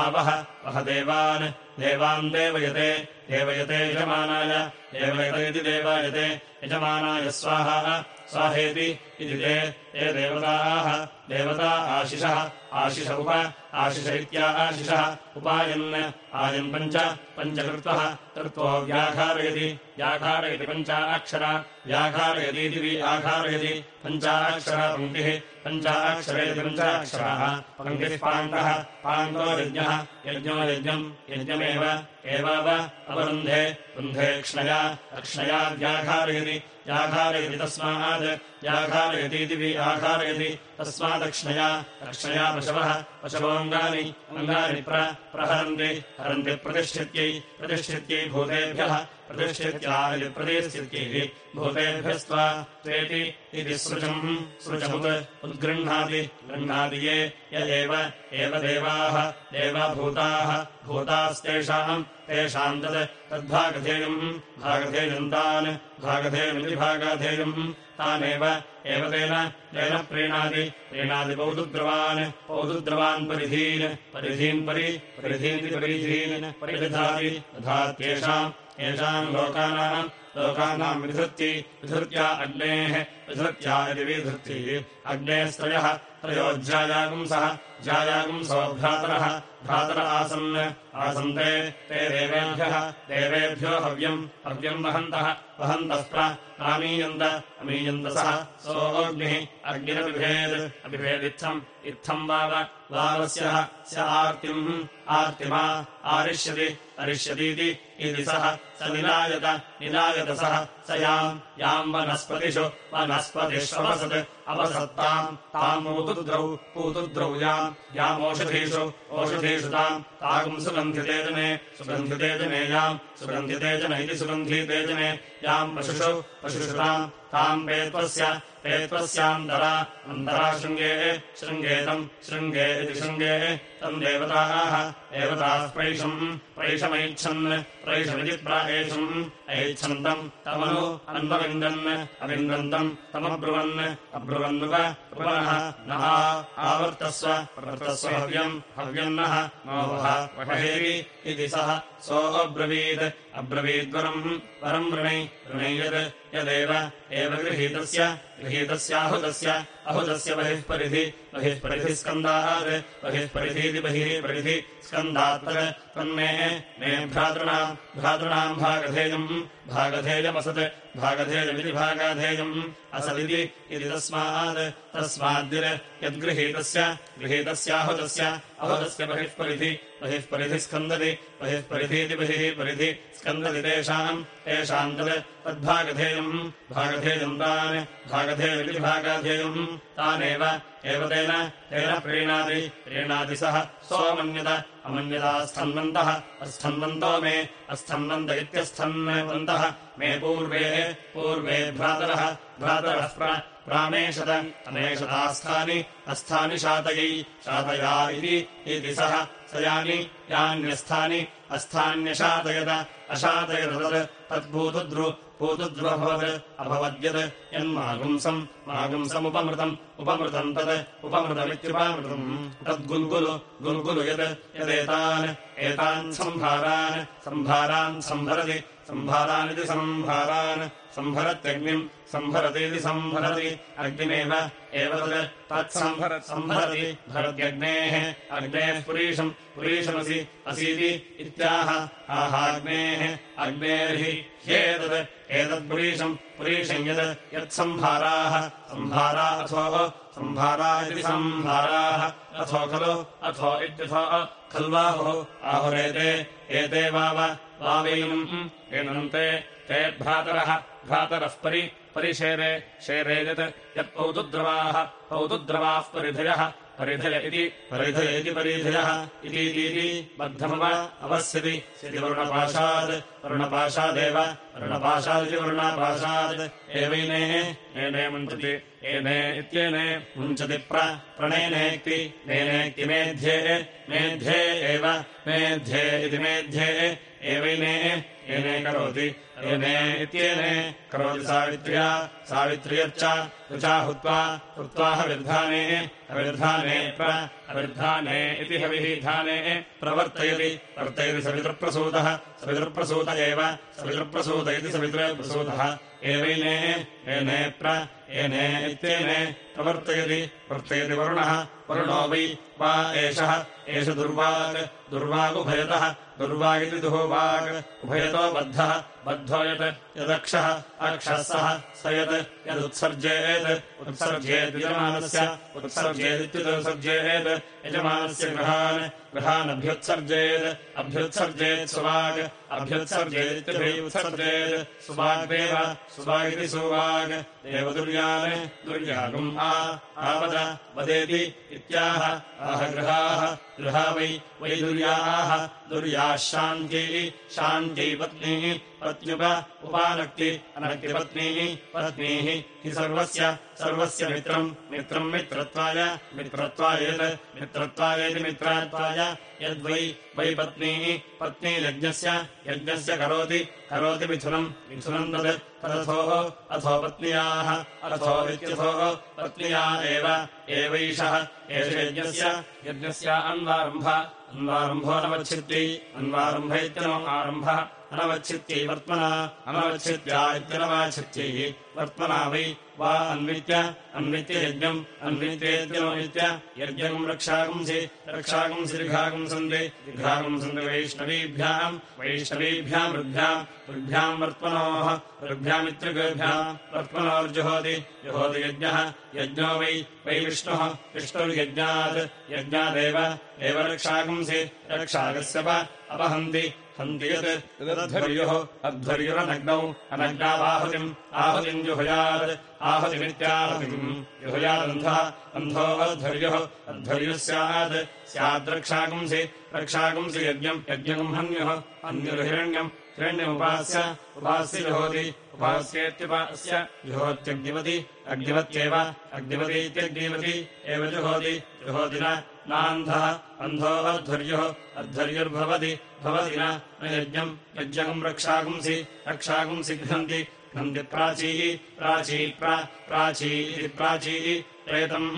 आवह वह देवान् देवान् देवयते देवयते यजमानाय देवयत इति देवायते यजमानाय स्वाहा स्वाहेति इति ते ते देवताः देवता आशिषः आशिष उप आशिष इत्या आशिषः उपायन् आयन् पञ्च पञ्चकृत्वः कृत्वो व्याघारयति व्याघारयति पञ्चाक्षरा व्याघारयतीति व्याघारयति पञ्चाक्षरा पङ्क्तिः पञ्चाक्षरेति पञ्चाक्षराः पङ्क्तिः पाण्डो यज्ञः यज्ञो यज्ञम् यज्ञमेव एवाव अवरुन्धे रुन्धे क्ष्णया अक्ष्णया व्याघारयति व्याघारयति तस्मात् व्याघारयतीति व्याघारयति तस्मादक्ष्णया। अक्ष्णया पशवः। पशवोऽङ्गानि अङ्गानि। प्रहरन्ति। हरन्ति प्रतिष्ठित्यै। प्रतिष्ठित्यै भूतेभ्यः। प्रतिष्ठित्यादि प्रतिष्ठित्यै भूतेभ्यस्त्वा। त्वेति इति सृजम्। सृजमुत्। उद्गृह्णाति। गृह्णाति ये। य एव देवाः। देवभूताः। भूतास्तेषाम् तेषाम् तत् तद्भागधेयम् भागधेयम् तान् भागधेयमिति भागाधेयम्। तानेव एव तेन तेन प्रीणाति प्रीणाति पौदुद्रवान् पौदुद्रवान् परिधीन् परिधीन् परि परिधीनिति परिधीन् परिदधाति दधात्येषाम् येषाम् लोकानाम् लोकानाम् विधृत्यै विधृत्या अग्नेः विधृत्या इति विधृत्यै अग्नेस्त्रयः त्रयोज्जायागुंसः जायागुंसो भ्रातरः भ्रातर आसन् आसन्ते ते देवेभ्यः देवेभ्यो हव्यम् हव्यम् वहन्तः वहन्तः प्रामीयन्त अमीयन्त सः सोऽग्निः अग्निरबिभेद् अबिभेदित्थम् इत्थम् वाव वावस्यः स आर्तिम् आर्तिमा आरिष्यति अरिष्यतीति इति सः स निलायत निलायत सः स याम् याम् वनस्पतिषु वनस्पतिष्वसत् अवसत्ताम् ताम् पूतुद्रौ पूतुद्रौ याम् यामोषधीषु ओषधीषु ताम् तागुम् सुगन्धितेजने सुगन्धितेजने याम् सुगन्धितेजन इति सुगन्धितेजने याम् पशुषु पशुषु ताम् ताम् वेत्वस्य वेत्वस्यान्तरा अन्तरा शृङ्गे शृङ्गेतम् शृङ्गे इति शृङ्गे तम् देवताः देवताः प्रैषम् प्रैषमैच्छन् प्रैषमिति प्रायेषम् ऐच्छन्तम् तमनु अन्वविन्दन् अविन्दन्तम् तमब्रुवन् अब्रुवन्नुव उपनः नः आवर्तस्व प्रवर्तस्व हव्यम् हव्यम् नः नो वः वहेरि इति सः सोऽब्रवीत् अब्रवीद्वरम् वरम् वृणै वृणै यद् यदेव एव गृहीतस्य गृहीतस्याहुतस्य अहुतस्य बहिः परिधि बहिः परिधि स्कन्दात् बहिः परिधीति बहिः परिधि स्कन्दात् तन्मे मे भ्रातॄणाम् भागधेयम् भागधेयमसत् भागधेयमिति भागाधेयम्। असदिति इति तस्मात् तस्माद्दिर् यद्गृहीतस्य गृहीतस्याहुतस्य अहुतस्य बहिः परिधि बहिः परिधि स्कन्दति बहिः परिधीति बहिः परिधि स्कन्दति तेषाम् तेषाम् तत् तद्भागधेयम्। भागधेयम् तान् भागधेयमिति भागाधेयम्। तानेव एव तेन तेन प्रीणाति सः सोऽमन्यत अमन्यता स्थन्वन्तः अस्थन्वन्तो मे अस्थन्वन्त इत्यस्थन्वन्तः मे पूर्वे पूर्वे भ्रातरः भ्रातरः प्रामेशत अमेशतास्थानि अस्थानि शातयै शातया इति सः स यानि यान्यस्थानि अस्थान्यशातयत अशातयत तद्भूतुद्रु पूतुद्रुवभवत् अभवद्यत्। यन्मागुंसम् मागुंसमुपमृतम् उपमृतम् तत् उपमृतमित्युपामृतम्। तद्गुल्गुलु गुल्गुलु यत् यदेतान् एतान् सम्भारान् सम्भारान् सम्भरति सम्भारानिति सम्भारान्। सम्भरत्यग्निम् सम्भरतीति सम्भरति। अग्निमेव एव तत् तत्सम्भर सम्भरति। भरत्यग्नेः अग्नेः पुरीशम् पुरीशमसि असीति इत्याह। आहाग्नेः अग्नेर्हि ह्येतत् एतत्पुरीशम् पुरीशम् यत् यत्सम्भाराः। सम्भारा अथो सम्भारा इति सम्भाराः। अथो खलु। अथो इत्यथो खल्वाहुः। आहुरेते। एते वाव। वावैनम् एनन्ते ते भ्रातरः भ्रातरः परि परिशेरे शेरे यत् यत्पौतुद्रवाः पौतुद्रवाः परिधयः परिधय इति परिधय इति परिधयः इति बद्धमव अवस्यति इति वरुणपाशात् वरुणपाशादेव वरुणपाशादिति वरुणापाशात् एवैनेः एने मुञ्चति एने इत्येने मुञ्चति प्रणेनेक्ति नेनेक्ति मेध्ये मेध्ये एव मेध्ये इति मेध्ये एवैने एने करोति। एने इत्येने करोति सावित्र्या। सावित्र्यच्च ऋचा हुत्वा हविर्धाने हविर्धाने प्र अविर्धाने इति हविर्धाने प्रवर्तयति। वर्तयति सवितृप्रसूतः, सवितृप्रसूत एव, सवितृप्रसूत इति सवितृप्रसूतः। एवैने एने प्र एने इत्येने प्रवर्तयति। वर्तयति वरुणः। वरुणो वै वा एषः, एष दुर्वाग् दुर्वागुभयतः दुर्वाग् उभयतो बद्धः बद्धो यत् यदक्षः अक्षः सः यत् यदुत्सर्जेत् उत्सर्जेत् यजमानस्य उत्सर्जेदित्युत्सर्जेत् यजमानस्य गृहान् गृहानभ्युत्सर्जेत् अभ्युत्सर्जेत् सुवाग् अभ्युत्सर्जेत्युत्सर्जेत् सुवाग्देव, सुवागिति सुवाग्, देवदुर्यान्, दुर्यागुम् आवद वदेति इत्याह, आह गृहाः, गृहा वै वै दुर्याः दुर्याः शान्त्यै शान्त्यै पत्नीः पत्न्युप उपानक्ति अनक्तिपत्नीः पत्नीः हि सर्वस्य सर्वस्य मित्रम् मित्रम् मित्रत्वाय मित्रत्वाय यत् मित्रत्वायेति मित्रात्वाय यद्वै वै पत्नीः पत्नीयज्ञस्य यज्ञस्य करोति करोति मिथुनम् मिथुनम् तत् तदथोः अथो पत्न्याः अथो इत्यथोः पत्न्या एव एवैषः एष यज्ञस्य यज्ञस्य अन्वारम्भ अन्वारम्भो नवच्छित्यै अन्वारम्भ इत्यनो आरम्भः अनवच्छित्यै वर्त्मना अनवच्छित्या इत्यनवाच्छित्यै वर्त्मना वै वा अन्वित्य अन्वित्य यज्ञम् अन्वित्येत्यनोमित्य यज्ञम् रक्षागुंसि रक्षागुंसि दीर्घागुंसन्ति दीर्घागुंसन्ति वैष्णवीभ्याम् वैष्णवीभ्याम् ऋभ्याम् ऋभ्याम् वर्त्मनोः ऋभ्यामित्रिगेभ्याम् वर्त्मनोर्जुहोति जुहोति यज्ञः यज्ञो वै वै विष्णुः विष्णुर्यज्ञात् यज्ञादेव एव रक्षागुंसि रक्षागस्य अपहन्ति हन्ति यत् तदध्वर्युः अध्वर्युरनग्नौ अनग्नावाहुतिम् आहुतिम् जुहुयात् आहुतिमित्याहुतिम् जुहुयादन्धः अन्धो अध्वर्युः स्यात् स्याद्रक्षागुंसि रक्षागुंसि यज्ञम् यज्ञगम् हन्युः अन्युर्हिरण्यम् हिरण्यमुपास्य उपास्य जुहोति उपास्येत्युपास्य जुहोत्यग्निवति अग्निवत्येव अग्निवतीत्यग्निवति एव जुहोति जुहोति नान्धः अन्धो अध्वर्युः अध्वर्युर्भवति भवति न यज्ञम् यज्ञम् रक्षागुंसि रक्षागुंसि घ्नन्ति घ्नन्ति प्राचीः प्राची प्राची प्राची प्रेतम्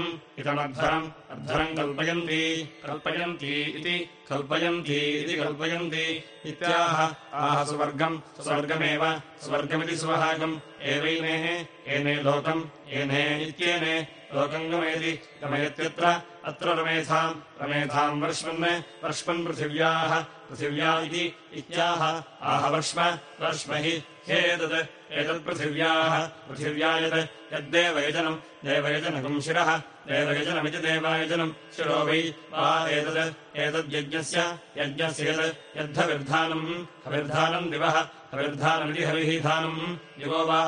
इदमध्वरम् अध्वरम् कल्पयन्ति कल्पयन्ति इति कल्पयन्ति इति कल्पयन्ति इत्याह। आह सुवर्गम्। स्वर्गमेव। स्वर्गमिति सुवहागम्। एवैनेः। एने लोकम्। एने इत्येने। लोकम् गमयति गमयत्यत्र। अत्र रमेथाम् रमेथाम् वर्ष्मन्। वर्ष्मन् पृथिव्याः। पृथिव्या इति इत्याह। आह वर्ष्म। वर्ष्म हि ह्येतत् एतत्पृथिव्याः पृथिव्या यत् यद्देवयजनम् देवयजनकम् शिरः देवयजनमिति देवायजनम् शिरो वै वा एतत् एतद्यज्ञस्य यज्ञस्य यत् यद्धविर्धानम् हविर्धानम् दिवः हविर्धानमिति हविधानम् दिवो वा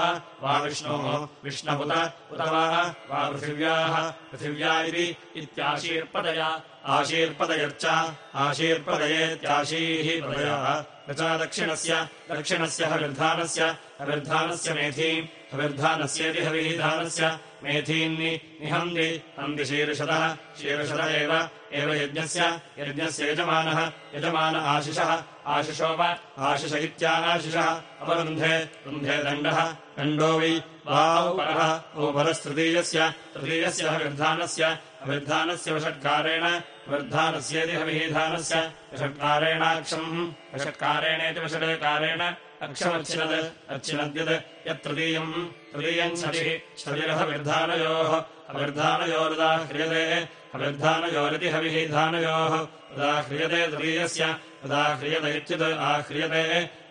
वा विष्णोः विष्णपुत उत वा वा पृथिव्याः पृथिव्या इति इत्याशीर्पदया आशीर्पदयर्च आशीर्पदयेत्याशीः पदयाः न च दक्षिणस्य दक्षिणस्य हविर्धानस्य हविर्धानस्य मेथीम् हविर्धानस्येति हविधानस्य मेथीन्नि निहन्ति हन्ति शीर्षदः शीर्षद एव एव यज्ञस्य यज्ञस्य यजमानः यजमान आशिषः आशिषो वा आशिष इत्याशिषः अपरुन्धे रुन्धे दण्डः दण्डो वै उपरः उपरस्तृतीयस्य तृतीयस्य हविर्धानस्य अविर्धानस्य वषट्कारेण वर्धानस्येति हविधानस्य वषट्कारेणाक्षम् वषट्कारेणेति वषट्कारेण अक्षमर्चिनद् अर्चिनद्यत् यत्तृतीयम् तृतीयम् अविर्धानयोरुदा ह्रियते अविर्धानयोरिति हविधानयोः उदा ह्रियते तृतीयस्य उदा ह्रियत इत्युत् आह्रियते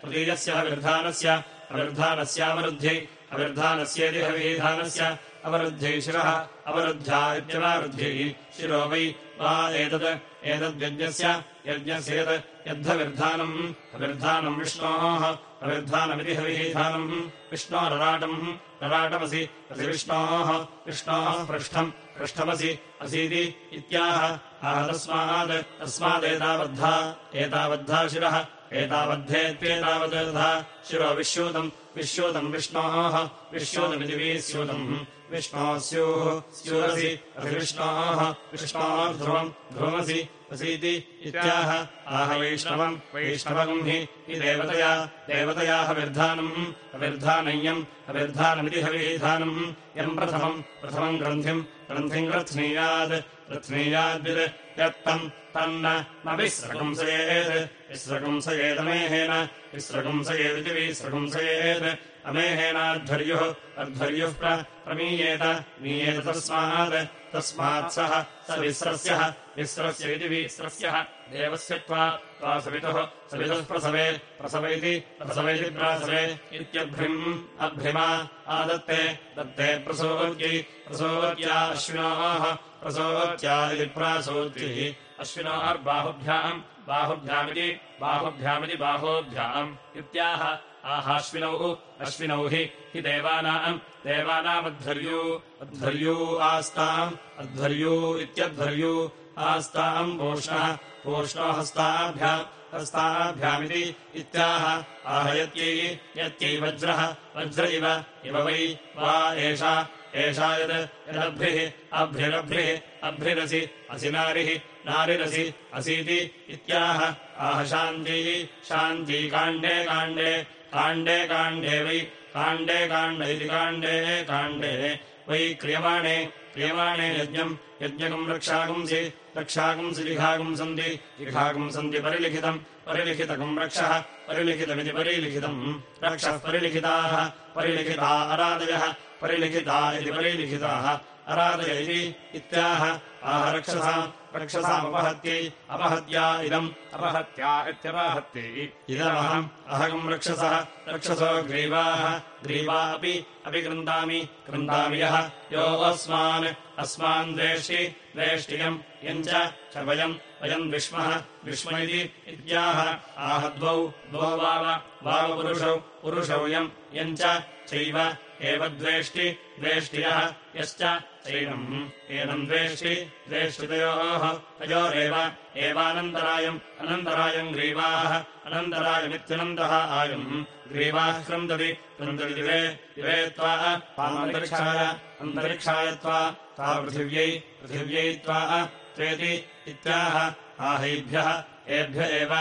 तृतीयस्य हविर्धानस्य अविर्धानस्यावरुद्धि अविर्धानस्येति हविधानस्य अवरुद्ध्यै शिरः अवरुद्ध्या इत्यवरुद्ध्यै शिरो वै वा एतत् एतद्यज्ञस्य यज्ञस्य यत् यद्धविर्धानम्। अविर्धानम् विष्णोः अविर्धानमिति हविधानम् विष्णोरराटम् रराटमसि असि विष्णोः विष्णोः पृष्ठम् पृष्ठमसि असीति इत्याह। आह तस्मात् तस्मादेतावद्धा एतावद्धा शिरः एतावद्धेत्येतावद्धा शिरो विश्यूतम् विश्यूतम् विष्णोः। विश्यूतमिति विस्यूतम् विष्णोः स्युः असि विष्णोः असीति इत्याह। आह वैष्णवम् वैष्णवम् हि देवतया देवतया हविर्धानम् हविर्धानय्यम् हविर्धानमिति हविधानम् यम् प्रथमम् प्रथमम् ग्रन्थिम् ग्रन्थिम् ग्रथ्नीयात् ग्रथ्नीयाद्वित् यत्तम् तन्न न विस्रगुंसयेत् विस्रगुंसयेदमेहेन विस्रगुंसयेदिति विस्रगुंसयेत् अमेहेनाध्वर्युः अध्वर्युः प्रमीयेत। मीयेत तस्मात्। तस्मात् सः। स विस्रस्यः। विस्रस्य इति विस्रस्यः। देवस्य त्वा त्वा सवितुः। सवितुः प्रसवे प्रसव इति प्रसव इति प्रासवे इत्यभ्रिम्। अभ्रिमा आदत्ते। दत्ते प्रसोद्यै प्रसोद्या अश्विनोः। इति प्रासोद्यैः अश्विनोर्बाहुभ्याम् बाहुभ्यामिति बाहुभ्यामिति बाहोभ्याम् इत्याह आहाश्विनौ अश्विनौ हि हि देवानाम् देवानामध्वर्यू, अध्वर्यू आस्ताम्, अध्वर्यू इत्यध्वर्यू आस्ताम् पूष्णः पूष्णो हस्ताभ्याम् हस्ताभ्यामिति इत्याह आहयत्यै, यत्यै वज्रः, वज्र इव इव वै, वा एषा एषा यद्, यदभ्रिः, अभ्रिरभ्रिः, अभ्रिरसि, असि नारिः, नारिरसि, असीति इत्याह, आह शान्ती शान्ती काण्डे काण्डे काण्डे वै काण्डे काण्ड इति काण्डे काण्डे वै क्रियमाणे क्रियमाणे यज्ञम् यज्ञकम् रक्षागुंसि रक्षागुंसि जिघागुंसन्ति जिघागुंसन्ति परिलिखितम् परिलिखितकम् रक्षः परिलिखितमिति परिलिखितम् रक्षः परिलिखिताः परिलिखिता अरादयः परिलिखिता इति परिलिखिताः। अरादय इति इत्याह। आह रक्षसाम् रक्षसामपहत्यै अपहत्या इदम् अपहत्या इत्यपहत्यै। इदमहम् अहगम् रक्षसः रक्षसो ग्रीवाः। ग्रीवा अपि अपि कृन्दामि। कृन्दामि यः यो अस्मान्। अस्मान् द्वेष्टि द्वेष्टियम्। यम् च वयम् वयम् विष्मः। विष्म इति इत्याह। आह द्वौ द्वौ वाव वावपुरुषौ पुरुषौ यम्। यम् चैव एव द्वेष्टि द्वेष्टियः एनम् द्वेष्टि द्वेष्टितयोः तयोरेव एवानन्तरायम् अनन्तरायम् ग्रीवाः अनन्तरायमित्यनन्तः आयम्। ग्रीवाः क्रन्दति क्रन्दति दिवे त्वा पामन्तरिक्षाय अन्तरिक्षाय त्वा ता पृथिव्यै पृथिव्यै त्वा त्वेति इत्याह आहैभ्यः एभ्य एव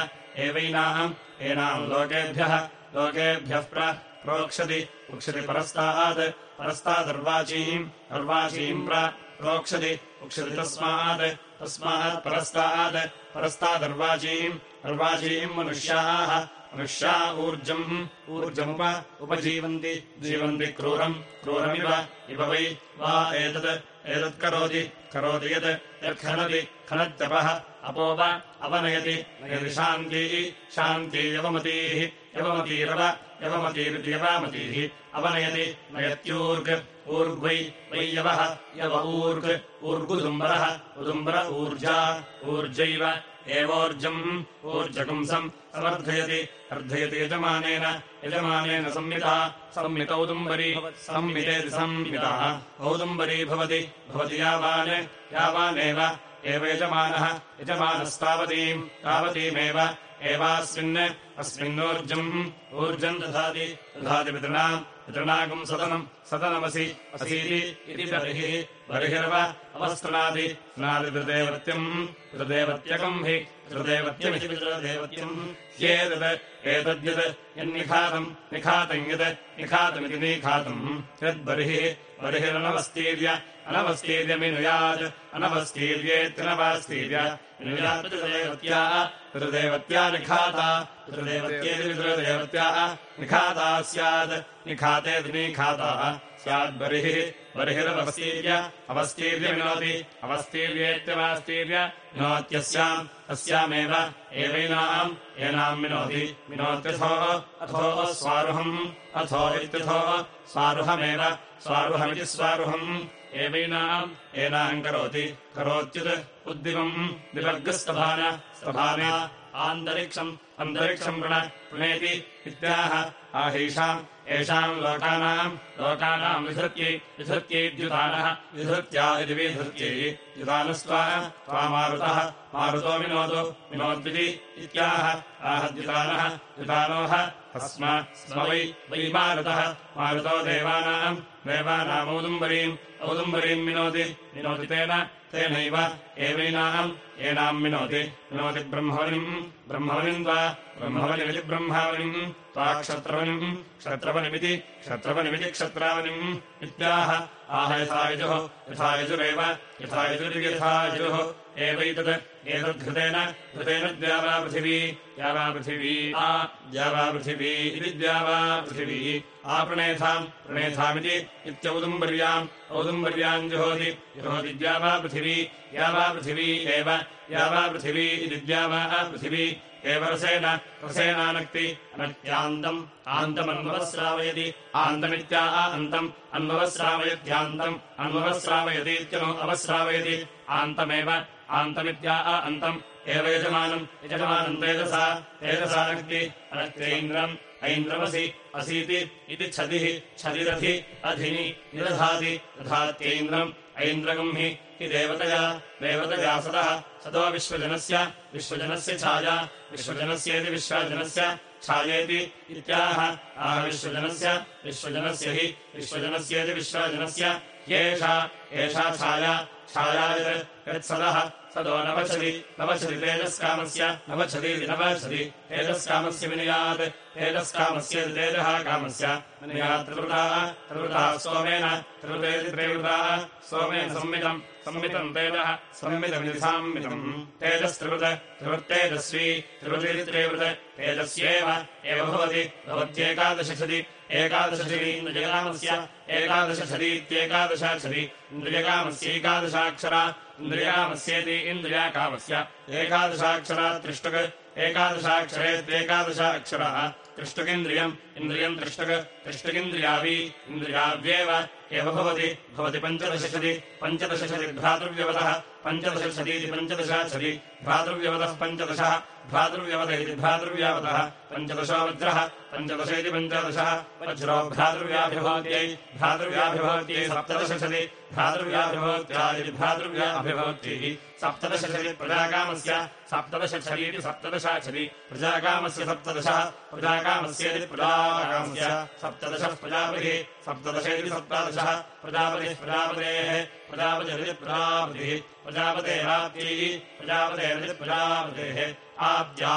एवैनाम् एनाम् लोकेभ्यः लोकेभ्यः प्र प्रोक्षति उक्षति परस्तात् परस्तादर्वाचीम् अर्वाचीम् प्र प्रोक्षति उक्षति तस्मात् तस्मात् परस्तात् परस्तादर्वाचीम् अर्वाचीम् मनुष्याः मनुष्या ऊर्जम् ऊर्जमुप उपजीवन्ति जीवन्ति क्रूरम् क्रूरमिव इव वै वा एतत् एतत्करोति करोति यत् यत्खनति खनत्यपः अपो वा अवनयति नयति शान्तिः शान्ती यवमतीः यवमतीरव यवमतीरिति यवामतीः अवनयति नयत्यूर्ग् ऊर्ग्वै वै यवः यव ऊर्ग् ऊर्गुदुम्बरः उदुम्बर ऊर्जा ऊर्जैव एवोर्जम् ऊर्जपुंसम् समर्थयति अर्धयति यजमानेन यजमानेन संमित औदुम्बरी संमितेति संमिता औदुम्बरी भवति भवति यावान् यावानेव एव यजमानः यजमानस्तावतीम् तावतीमेव एवास्मिन् अस्मिन्नूर्जम्, ऊर्जम् दधाति दधाति पितॄणाम् पितृणाकम् सदनम् सदनमसि असीति इति बर्हिः, बर्हिरव अवस्त्रणादि स्नादि पितृदेवत्यम्, पितृदेवत्यकम् हि, पितृदेवत्यमिति पितृदेवत्यम्। ह्येतत् एतद्यत् यन्निखातम्, निखातम् यत् निखातमिति निखातम्। बर्हिरनवस्तीर्य अनवस्तीर्यमिनुयात् विनुयात् पितृदेवत्या पितृदेवत्या निखाता पितृदेवत्येति पितृदेवत्या निखाता स्यात् निखातेति निखाताः स्याद्बर्हिः बर्हिरवस्तीर्य अवस्तीर्य विनोति अवस्तीर्येत्यवास्तीर्य विनोत्यस्याम् अस्यामेव एवैनाम्, एनाम् विनोति विनोत्यथो अथो स्वारुहम्, अथो इत्यथो स्वारुहमेव, स्वारुहमिति स्वारुहम्, एवैनाम्, एनाम् करोति, करोत्युत् उद्दिवम्। दिवर्गस्तभान स्तभान आन्तरिक्षम्। अन्तरिक्षम् वृण वृणेति इत्याह। आहैषाम्। येषाम् लोकानाम्। लोकानाम् विधृत्यै। विधृत्यै द्युतानः। विधृत्या इति विधृत्यै द्युतानस्त्वा त्वामारुतः। मारुतो विनोदो विनोद्विति इत्याह। आहद्युतानः द्युतानोः। हस्म स्म वै। वै मारुतः। मारुतो देवानाम्। देवानामौदुम्बरीम् औदुम्बरीम्। विनोति विनोति तेन तेनैव एवैनाम् एनाम् विनोति। विनोति ब्रह्मवनिम्। ब्रह्मवनिम् त्वा ब्रह्मवनिमिति ब्रह्मावनिम्। त्वा क्षत्रवनिम्। क्षत्रवनिमिति क्षत्रवनिमिति क्षत्रावनिम्। इत्याह। आह यथा यजुः। यथा यजुरेव। यथा यजुर्यथा यजुः। एवैतत् एतद्घृतेन घृतेन द्यावा पृथिवी द्यावा पृथिवी आ द्यावा पृथिवी इति द्यावा पृथिवी आपृणेथाम् प्रणेथामिति इत्यौदुम्बर्याम् औदुम्बर्याम् जुहोति जुहोति द्यावा पृथिवी द्यावा पृथिवी एव द्यावा पृथिवी इति द्यावा पृथिवी एव रसेन रसेनानक्ति अनक्त्यान्तम् आन्तमन्ववस्रावयति आन्तमित्या अन्तम् अन्ववस्रावयत्यान्तम् अन्ववस्रावयतीत्यनो अवस्रावयति आन्तमेव आन्तमित्या अन्तम् एव यजमानम् यजमानम् तेजसा तेजसानक्ति अनक्त्यैन्द्रम् ऐन्द्रमसि असीति इति छदिः छदिरधि अधिनि निदधाति दधात्यैन्द्रम् ऐन्द्रगम् हि हि देवतया देवतया सदः सदो विश्वजनस्य विश्वजनस्य छाया विश्वजनस्येति विश्वजनस्य छायेति इत्याह। आह विश्वजनस्य विश्वजनस्य हि विश्वजनस्येति विश्वजनस्य। ह्येषा एषा छाया छाया यत्सदः। तदो नवचति नवचति तेजस्कामस्य नवचतीति नवचति तेजस्कामस्य विनयात्। तेजस्कामस्य तेजः कामस्य। विनयात् त्रिवृताः त्रिवृताः सोमेन। त्रिवृतेति त्रिवृताः सोमेन संमितम् संमितम् तेजः संमितमिति साम्मितम् तेजस्त्रिवृत् त्रिवृत्तेजस्वी त्रिवृतेति त्रिवृत् तेजस्येव एव भवति भवत्येकादशति एकादशति इन्द्रियकामस्य एकादशतीत्येकादशाक्षरि इन्द्रियकामस्यैकादशाक्षरा इन्द्रियामस्येति इन्द्रियाकामस्य एकादशाक्षरा त्रिष्टुक् एकादशाक्षरेत्येकादश अक्षरः त्रिष्टुकिन्द्रियम् इन्द्रियम् त्रिष्टुक् त्रिष्टुकिन्द्रियावी इन्द्रियाव्येव एव भवति भवति पञ्चदशति पञ्चदशति भ्रातृव्यवतः पञ्चदशतीति पञ्चदशाक्षरि भ्रातृव्यवतः पञ्चदशः भ्रातृव्यवत इति भ्रातृव्यावतः पञ्चदशो वज्रः पञ्चदश इति पञ्चदशः वज्रो भ्रातृव्याभिभवत्यै भ्रातृव्याभिभवत्यै सप्तदशति भ्रातृव्याभिभवत्या इति भ्रातृव्याभिभवत्यैः सप्तदशति प्रजाकामस्य सप्तदशरीति सप्तदशाक्षरि प्रजाकामस्य सप्तदशः, प्रजाकामस्येति प्रजाकामस्य सप्तदशः प्रजापतिः सप्तदशेति सप्तादशः प्रजापतिः प्रजापतेः प्रजापतिः प्रजापतेराप्त्यैः प्रजापतेरिति प्रजापतेः आद्या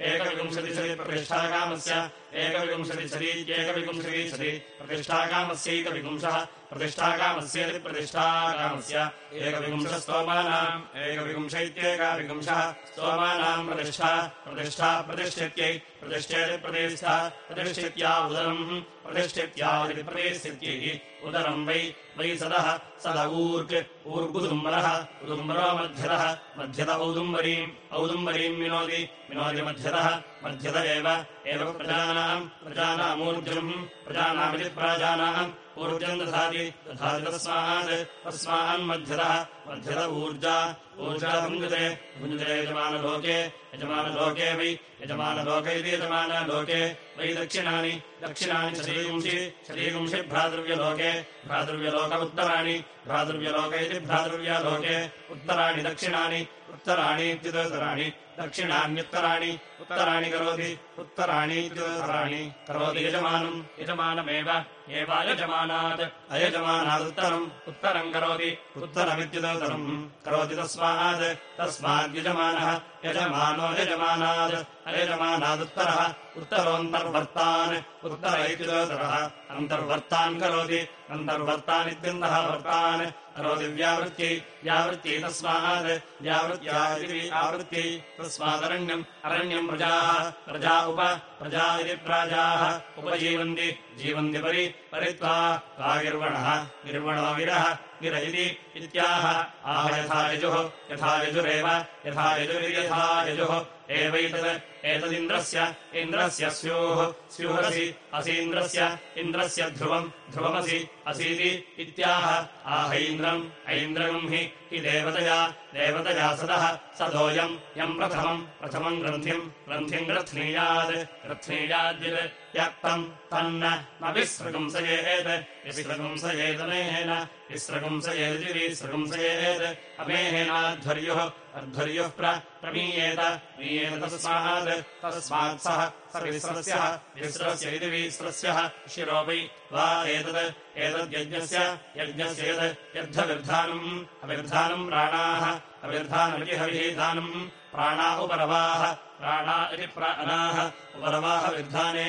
एकविंशतिशति एकविंशतिशति प्रतिष्ठाकामस्य एकविंशतिशतीत्येकविंशतिशति प्रतिष्ठाकामस्यैकविंशः प्रतिष्ठाकामस्येति प्रतिष्ठाकामस्य। एकविंशस्तोमानाम् एकविंश इत्येकाविंशः स्तोमानाम् प्रतिष्ठा प्रतिष्ठा प्रतिष्ठित्यै प्रतिष्ठेति प्रतिष्ठा प्रतिष्ठित्या उदरम्। प्रतिष्ठित्या इति प्रतिष्ठित्यैः उदरम् वै वै सदः। सद ऊर्क् ऊर्गुदुम्बरः उदुम्बरो मध्यतः। मध्यत औदुम्बरीम् औदुम्बरीम् विनोदि विनोदि मध्यतः मध्यत एव प्रजानाम्, प्रजानामूर्जम्, प्रजानामिति प्राजानाम्। ऊर्जम् दधाति दधाति तस्मात् तस्मान्मध्यतः मध्यत ऊर्जा। ऊर्जा भुञ्जते भुञ्जते यजमानलोके यजमानलोके वै, यजमानलोक इति यजमानलोके। वै दक्षिणानि दक्षिणानि शरीगुंसि शरीगुंसि भ्रातृव्यलोके। भ्रातृव्यलोक उत्तराणि, भ्रातृव्यलोक इति भ्रातृव्यलोके। उत्तराणि, दक्षिणानि, उत्तराणि इत्युत्तराणि दक्षिणान्युत्तराणि। उत्तराणि करोति। उत्तराणि करोति यजमानम्। यजमानमेव। एवायजमानात् अयजमानादुत्तरम्। उत्तरम् करोति। उत्तरमित्युदोत्तरम्। करोति तस्मात्। तस्माद्यजमानः। यजमानो यजमानात्। अयजमानादुत्तरः। उत्तरोऽन्तर्वर्तान्। उत्तर इत्युदोत्तरः। अन्तर्वर्तान् करोति। अन्तर्वर्तानित्यन्तः वर्तान् करोति व्यावृत्यै व्यावृत्यै तस्मात् व्यावृत्या आवृत्यै तस्मादरण्यम् अरण्यम् प्रजाः प्रजा उप प्रजा इति प्राजाः उपजीवन्ति जीवन्ति परि परित्वा गिर्वणः गिर्वणो गिरः इत्याह। आह यथा यजुः यथा यजुरेव यथा यजुरिति यथा यजुः। एवैतत् एतदिन्द्रस्य इन्द्रस्य स्युः। स्युरसि असीन्द्रस्य इन्द्रस्य ध्रुवम् ध्रुवमसि असीति इत्याह। आहैन्द्रम् ऐन्द्रगम् हि हि देवतया देवतया सदः सदोऽयम् यम् प्रथमम् प्रथमम् ग्रन्थिम् ग्रन्थिम् ग्रथ्नीयात् ग्रथ्नीयाद्यत् त्यक्तम् तन्न न विसृगुंसयेत् विसृगुंसयेदमेहेन विसृगुंसयेदिविसृगुंसयेत् अमेहेनाध्वर्युः अध्वर्युः प्रमीयेत। मीयेत तस्मात्। तस्मात् सः। सर्विस्रस्यः विस्रस्य। इति विस्रस्यः। शिरो वै एतत्। एतद्यज्ञस्य। यज्ञस्य यद्। यद्धविर्धानम्। अविर्धानम् प्राणाः। हविधानम् प्राणा उपरवाः प्राणा इति प्राणाः उपरवाः विर्धाने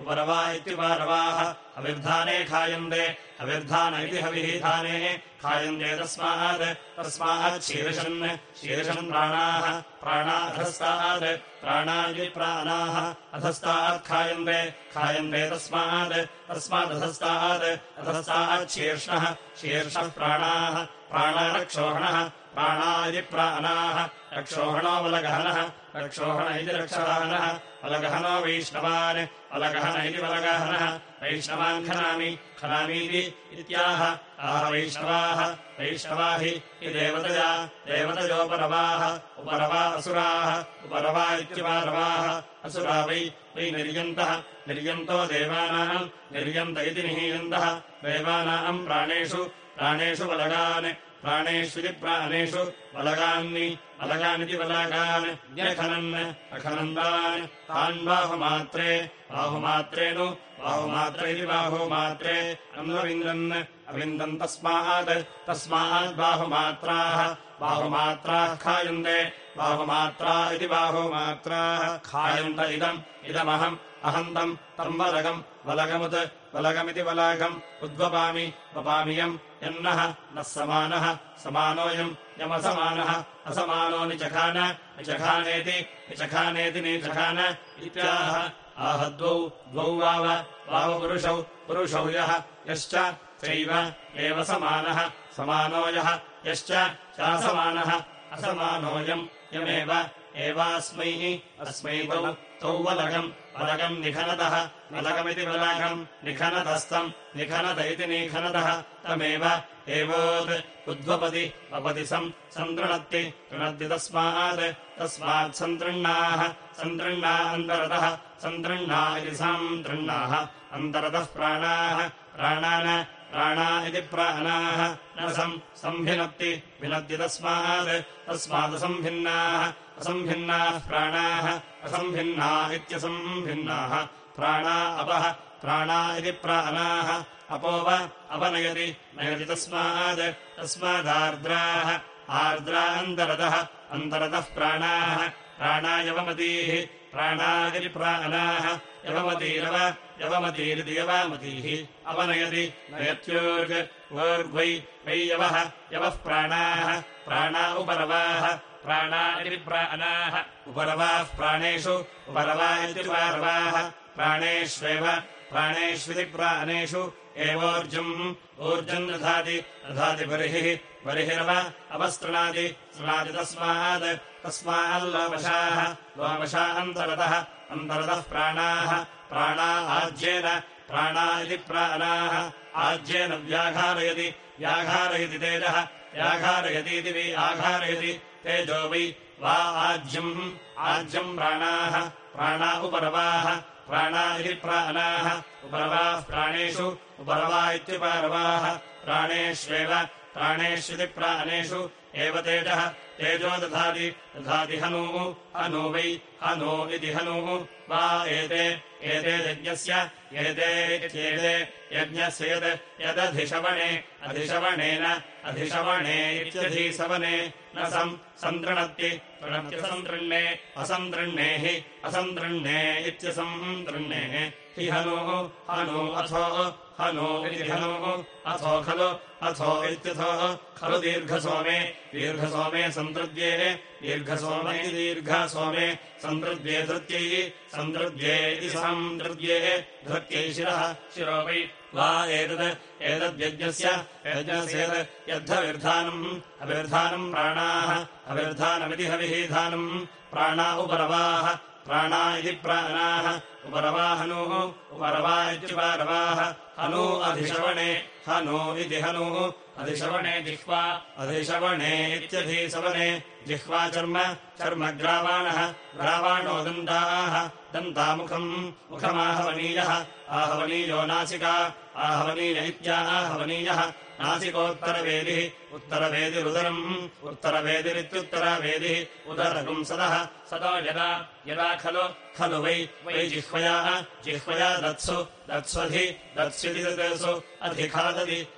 उपरवा इत्युपरवाः अविर्धाने खायन्ते अविर्धान इति हविधाने खायन्ते तस्मात् तस्मात् शीर्षन् शीर्षन् प्राणाः प्राणाधस्तात् प्राणा इति प्राणाः अधस्तात् खायन्ते खायन्ते तस्मात् तस्मादधस्तात् अधस्तात् शीर्ष्णः शीर्षः प्राणाः प्राणारक्षोहणः प्राणा इति प्राणाः रक्षोहणो बलगहनः रक्षोहण इति रक्षवाहनः बलगहनो वैष्णवान् बलगहन इति बलगहनः वैष्णवान् खनामि खनामीति इत्याह आह वैष्णवाः वैष्णवा हि देवतया देवतयोपरवाः उपरवा असुराः उपरवा इत्युपरवाः असुरा वै वै निर्यन्तः निर्यन्तो देवानाम् निर्यन्त इति निहीयन्तः देवानाम् प्राणेषु प्राणेषु बलगान् प्राणेष्विति प्राणेषु बलगान्नि बलगानिति बलगान् न्यखनन् अखनन्दान्। तान् बाहुमात्रे बाहुमात्रे नु बाहुमात्र इति बाहुमात्रे। अन्वविन्दन् अविन्दन् तस्मात् तस्मात् बाहुमात्राः खायन्ते बाहुमात्रा इति बाहुमात्राः। खायन्त इदम् इदमहम् अहन्तम् तम् बलगम् बलगमुत् बलगमिति बलागम् उद्वपामि वपामियम् यन्नः नः समानः समानोऽयम् यमसमानः असमानो निचखान निचखानेति निचखानेति निचखान इत्याह। आह द्वौ द्वौ वाव वावपुरुषौ पुरुषौ यः यश्च चैव एव समानः समानो यः यश्च चासमानः असमानोऽयम् यमेव एवास्मै अस्मै तौ तौ वलगम् वलगम् निखनतः वलगमिति वलगम् निखनतस्तम् निखनत इति निखनतः तमेव एवोत् उद्वपति वपति सम् सन्तृणत्ति तृणद्ति तस्मात् तस्मात् सन्तृण्णाः सन्तृण्णा अन्तरतः सन्तृण्णा इति सन्तृण्णाः अन्तरतः प्राणाः प्राणान् प्राणा इति प्राणाः न सम् सम्भिनत्ति भिनत्ति तस्मात् तस्मादसम्भिन्नाः असम्भिन्नाः प्राणाः असम्भिन्ना इत्यसम्भिन्नाः प्राणा अपः प्राणा इति प्राणाः। अपोव अपनयति नयति तस्मात् तस्मादार्द्राः। आर्द्रा अन्तरतः प्राणाः। प्राणायवमतीः प्राणादिति प्राणाः। यवमतीरव यवमतीरिति यवामतीः। अवनयति नयत्योर्ग वोर्ग्वै वै यवः यवः प्राणाः। प्राणा उपरवाः प्राणा इति प्राणाः उपरवाः प्राणेषु उपरवा इति प्राणेष्वेव प्राणेष्विति प्राणेषु एवोर्जम् ऊर्जम् दधाति दधाति बर्हिः बर्हिरव अवस्तृणाति तृणाति तस्मात् तस्माल्लोमशाः लोमशा अन्तरतः अन्तरतः प्राणाः प्राणा आज्येन प्राणा इति प्राणाः आज्येन व्याघारयति व्याघारयति तेजः व्याघारयतीति वि आघारयति तेजो वै वा आज्यम्। आज्यम् प्राणाः प्राणा उपरवाः प्राणा इति प्राणाः। उपरवाः प्राणेषु उपरवा इत्युपरवाः प्राणेष्वेव प्राणेष्विति प्राणेषु। एव तेजः तेजो दधाति दधाति हनूः। हनू वै हनू इति हनूः। वा एते एते यज्ञस्य एते इत्येते यज्ञस्य यद् यदधिशवणे अधिशवणेन अधिशवणे इत्यधिसवने न सम् सन्तृणत्ति तृणत्यसन्तृण्णे असन्तृण्णे हि। असन्तृण्णे इत्यसन्तृण्णे हि हनुः। हनु अथो। हनो इति हनोः अथो खलु अथो इत्यथो खलु दीर्घसोमे दीर्घसोमे सन्तृद्ये दीर्घसोम दीर्घसोमे सन्तृद्ये धृत्यै सन्तृद्ये इति सन्तृद्ये धृत्यै शिरः शिरो वै एतद्यज्ञस्य यज्ञस्येत् यद्धविर्धानम् अविर्धानम् प्राणाः अविर्धानमिति हविधानम् प्राणा उपरवाः प्राणा इति प्राणाः। उपरवा हनूः उपरवा इत्युपरवाः हनू अधिशवणे हनू इति हनूः। अधिशवणे जिह्वा अधिशवणे इत्यधिसवने जिह्वा चर्म चर्म ग्रावाणः ग्रावाणो दन्ताः। दन्तामुखम् मुखमाहवनीयः। आहवनीयो नासिका आहवनीय इत्याहवनीयः नासिकोत्तरवेदिः उत्तरवेदिरुदरम्। उत्तरवेदिरित्युत्तरवेदिः। उदरगुम् सदः। यदा यदा खलु खलु वै वै जिह्वया। जिह्वया दत्सु दत्स्वधि दत्स्विति दत्सु अधि खादति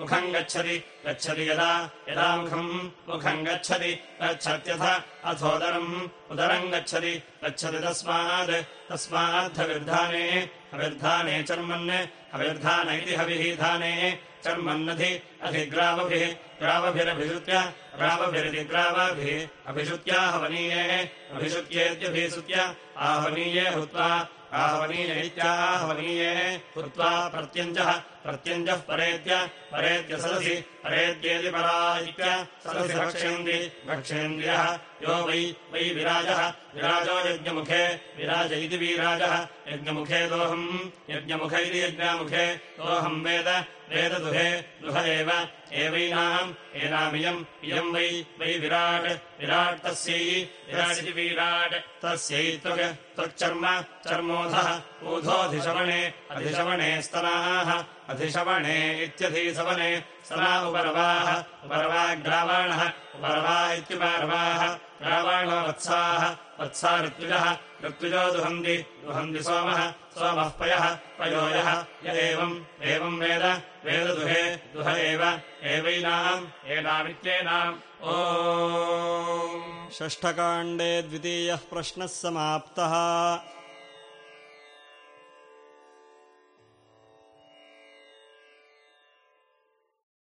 मुखम्। गच्छति गच्छति यदा यदा मुखम्। मुखम् गच्छति गच्छत्यथ अथोदरम्। उदरम् गच्छति गच्छति तस्मात् तस्माद्धविर्धाने अविर्धाने चर्मन्। अविर्धान इति हविधाने चर्मन्नधि अधिग्रावभिः ग्रावभिरभिषुत्य ग्रावभिरिति ग्रावाभिः अभिषुत्या हवनीये अभिषुत्येत्यभिसुत्य आहवनीये हुत्वा आहवनीय इत्याहवनीये हुत्वा प्रत्यञ्जः प्रत्यञ्जः परेत्य परेत्य सदसि परेत्येति परा इत्य सदसि रक्षयन्ति रक्षयन्त्यः यो वै वै विराजः विराजो यज्ञमुखे विराज इति वीराजः यज्ञमुखे दोहम् यज्ञमुख इति यज्ञामुखे दोहम् वेद वेददुहे दुह एव एवैनाम् एनामियम् इयम् वै वै विराट् विराट् तस्यै विराटिति विराट् तस्यै त्वक् त्वक्चर्म चर्मोधः ऊधोऽधिशवणे अधिशवणे स्तनाः अधिशवणे इत्यधिसवने स्तना उपर्वाः उपर्वाग्रावाणः उपर्वा इत्युपार्वाः ग्रावाणो वत्साः वत्सा ऋत्विजः ऋत्विजो दुहन्ति दुहन्ति सोमः सोमः पयः पयोयः य एवम् एवम् वेद वेददुहे दुह एव एवैनाम् एनामित्येनाम्। ओ षष्ठकाण्डे द्वितीयः प्रश्नः समाप्तः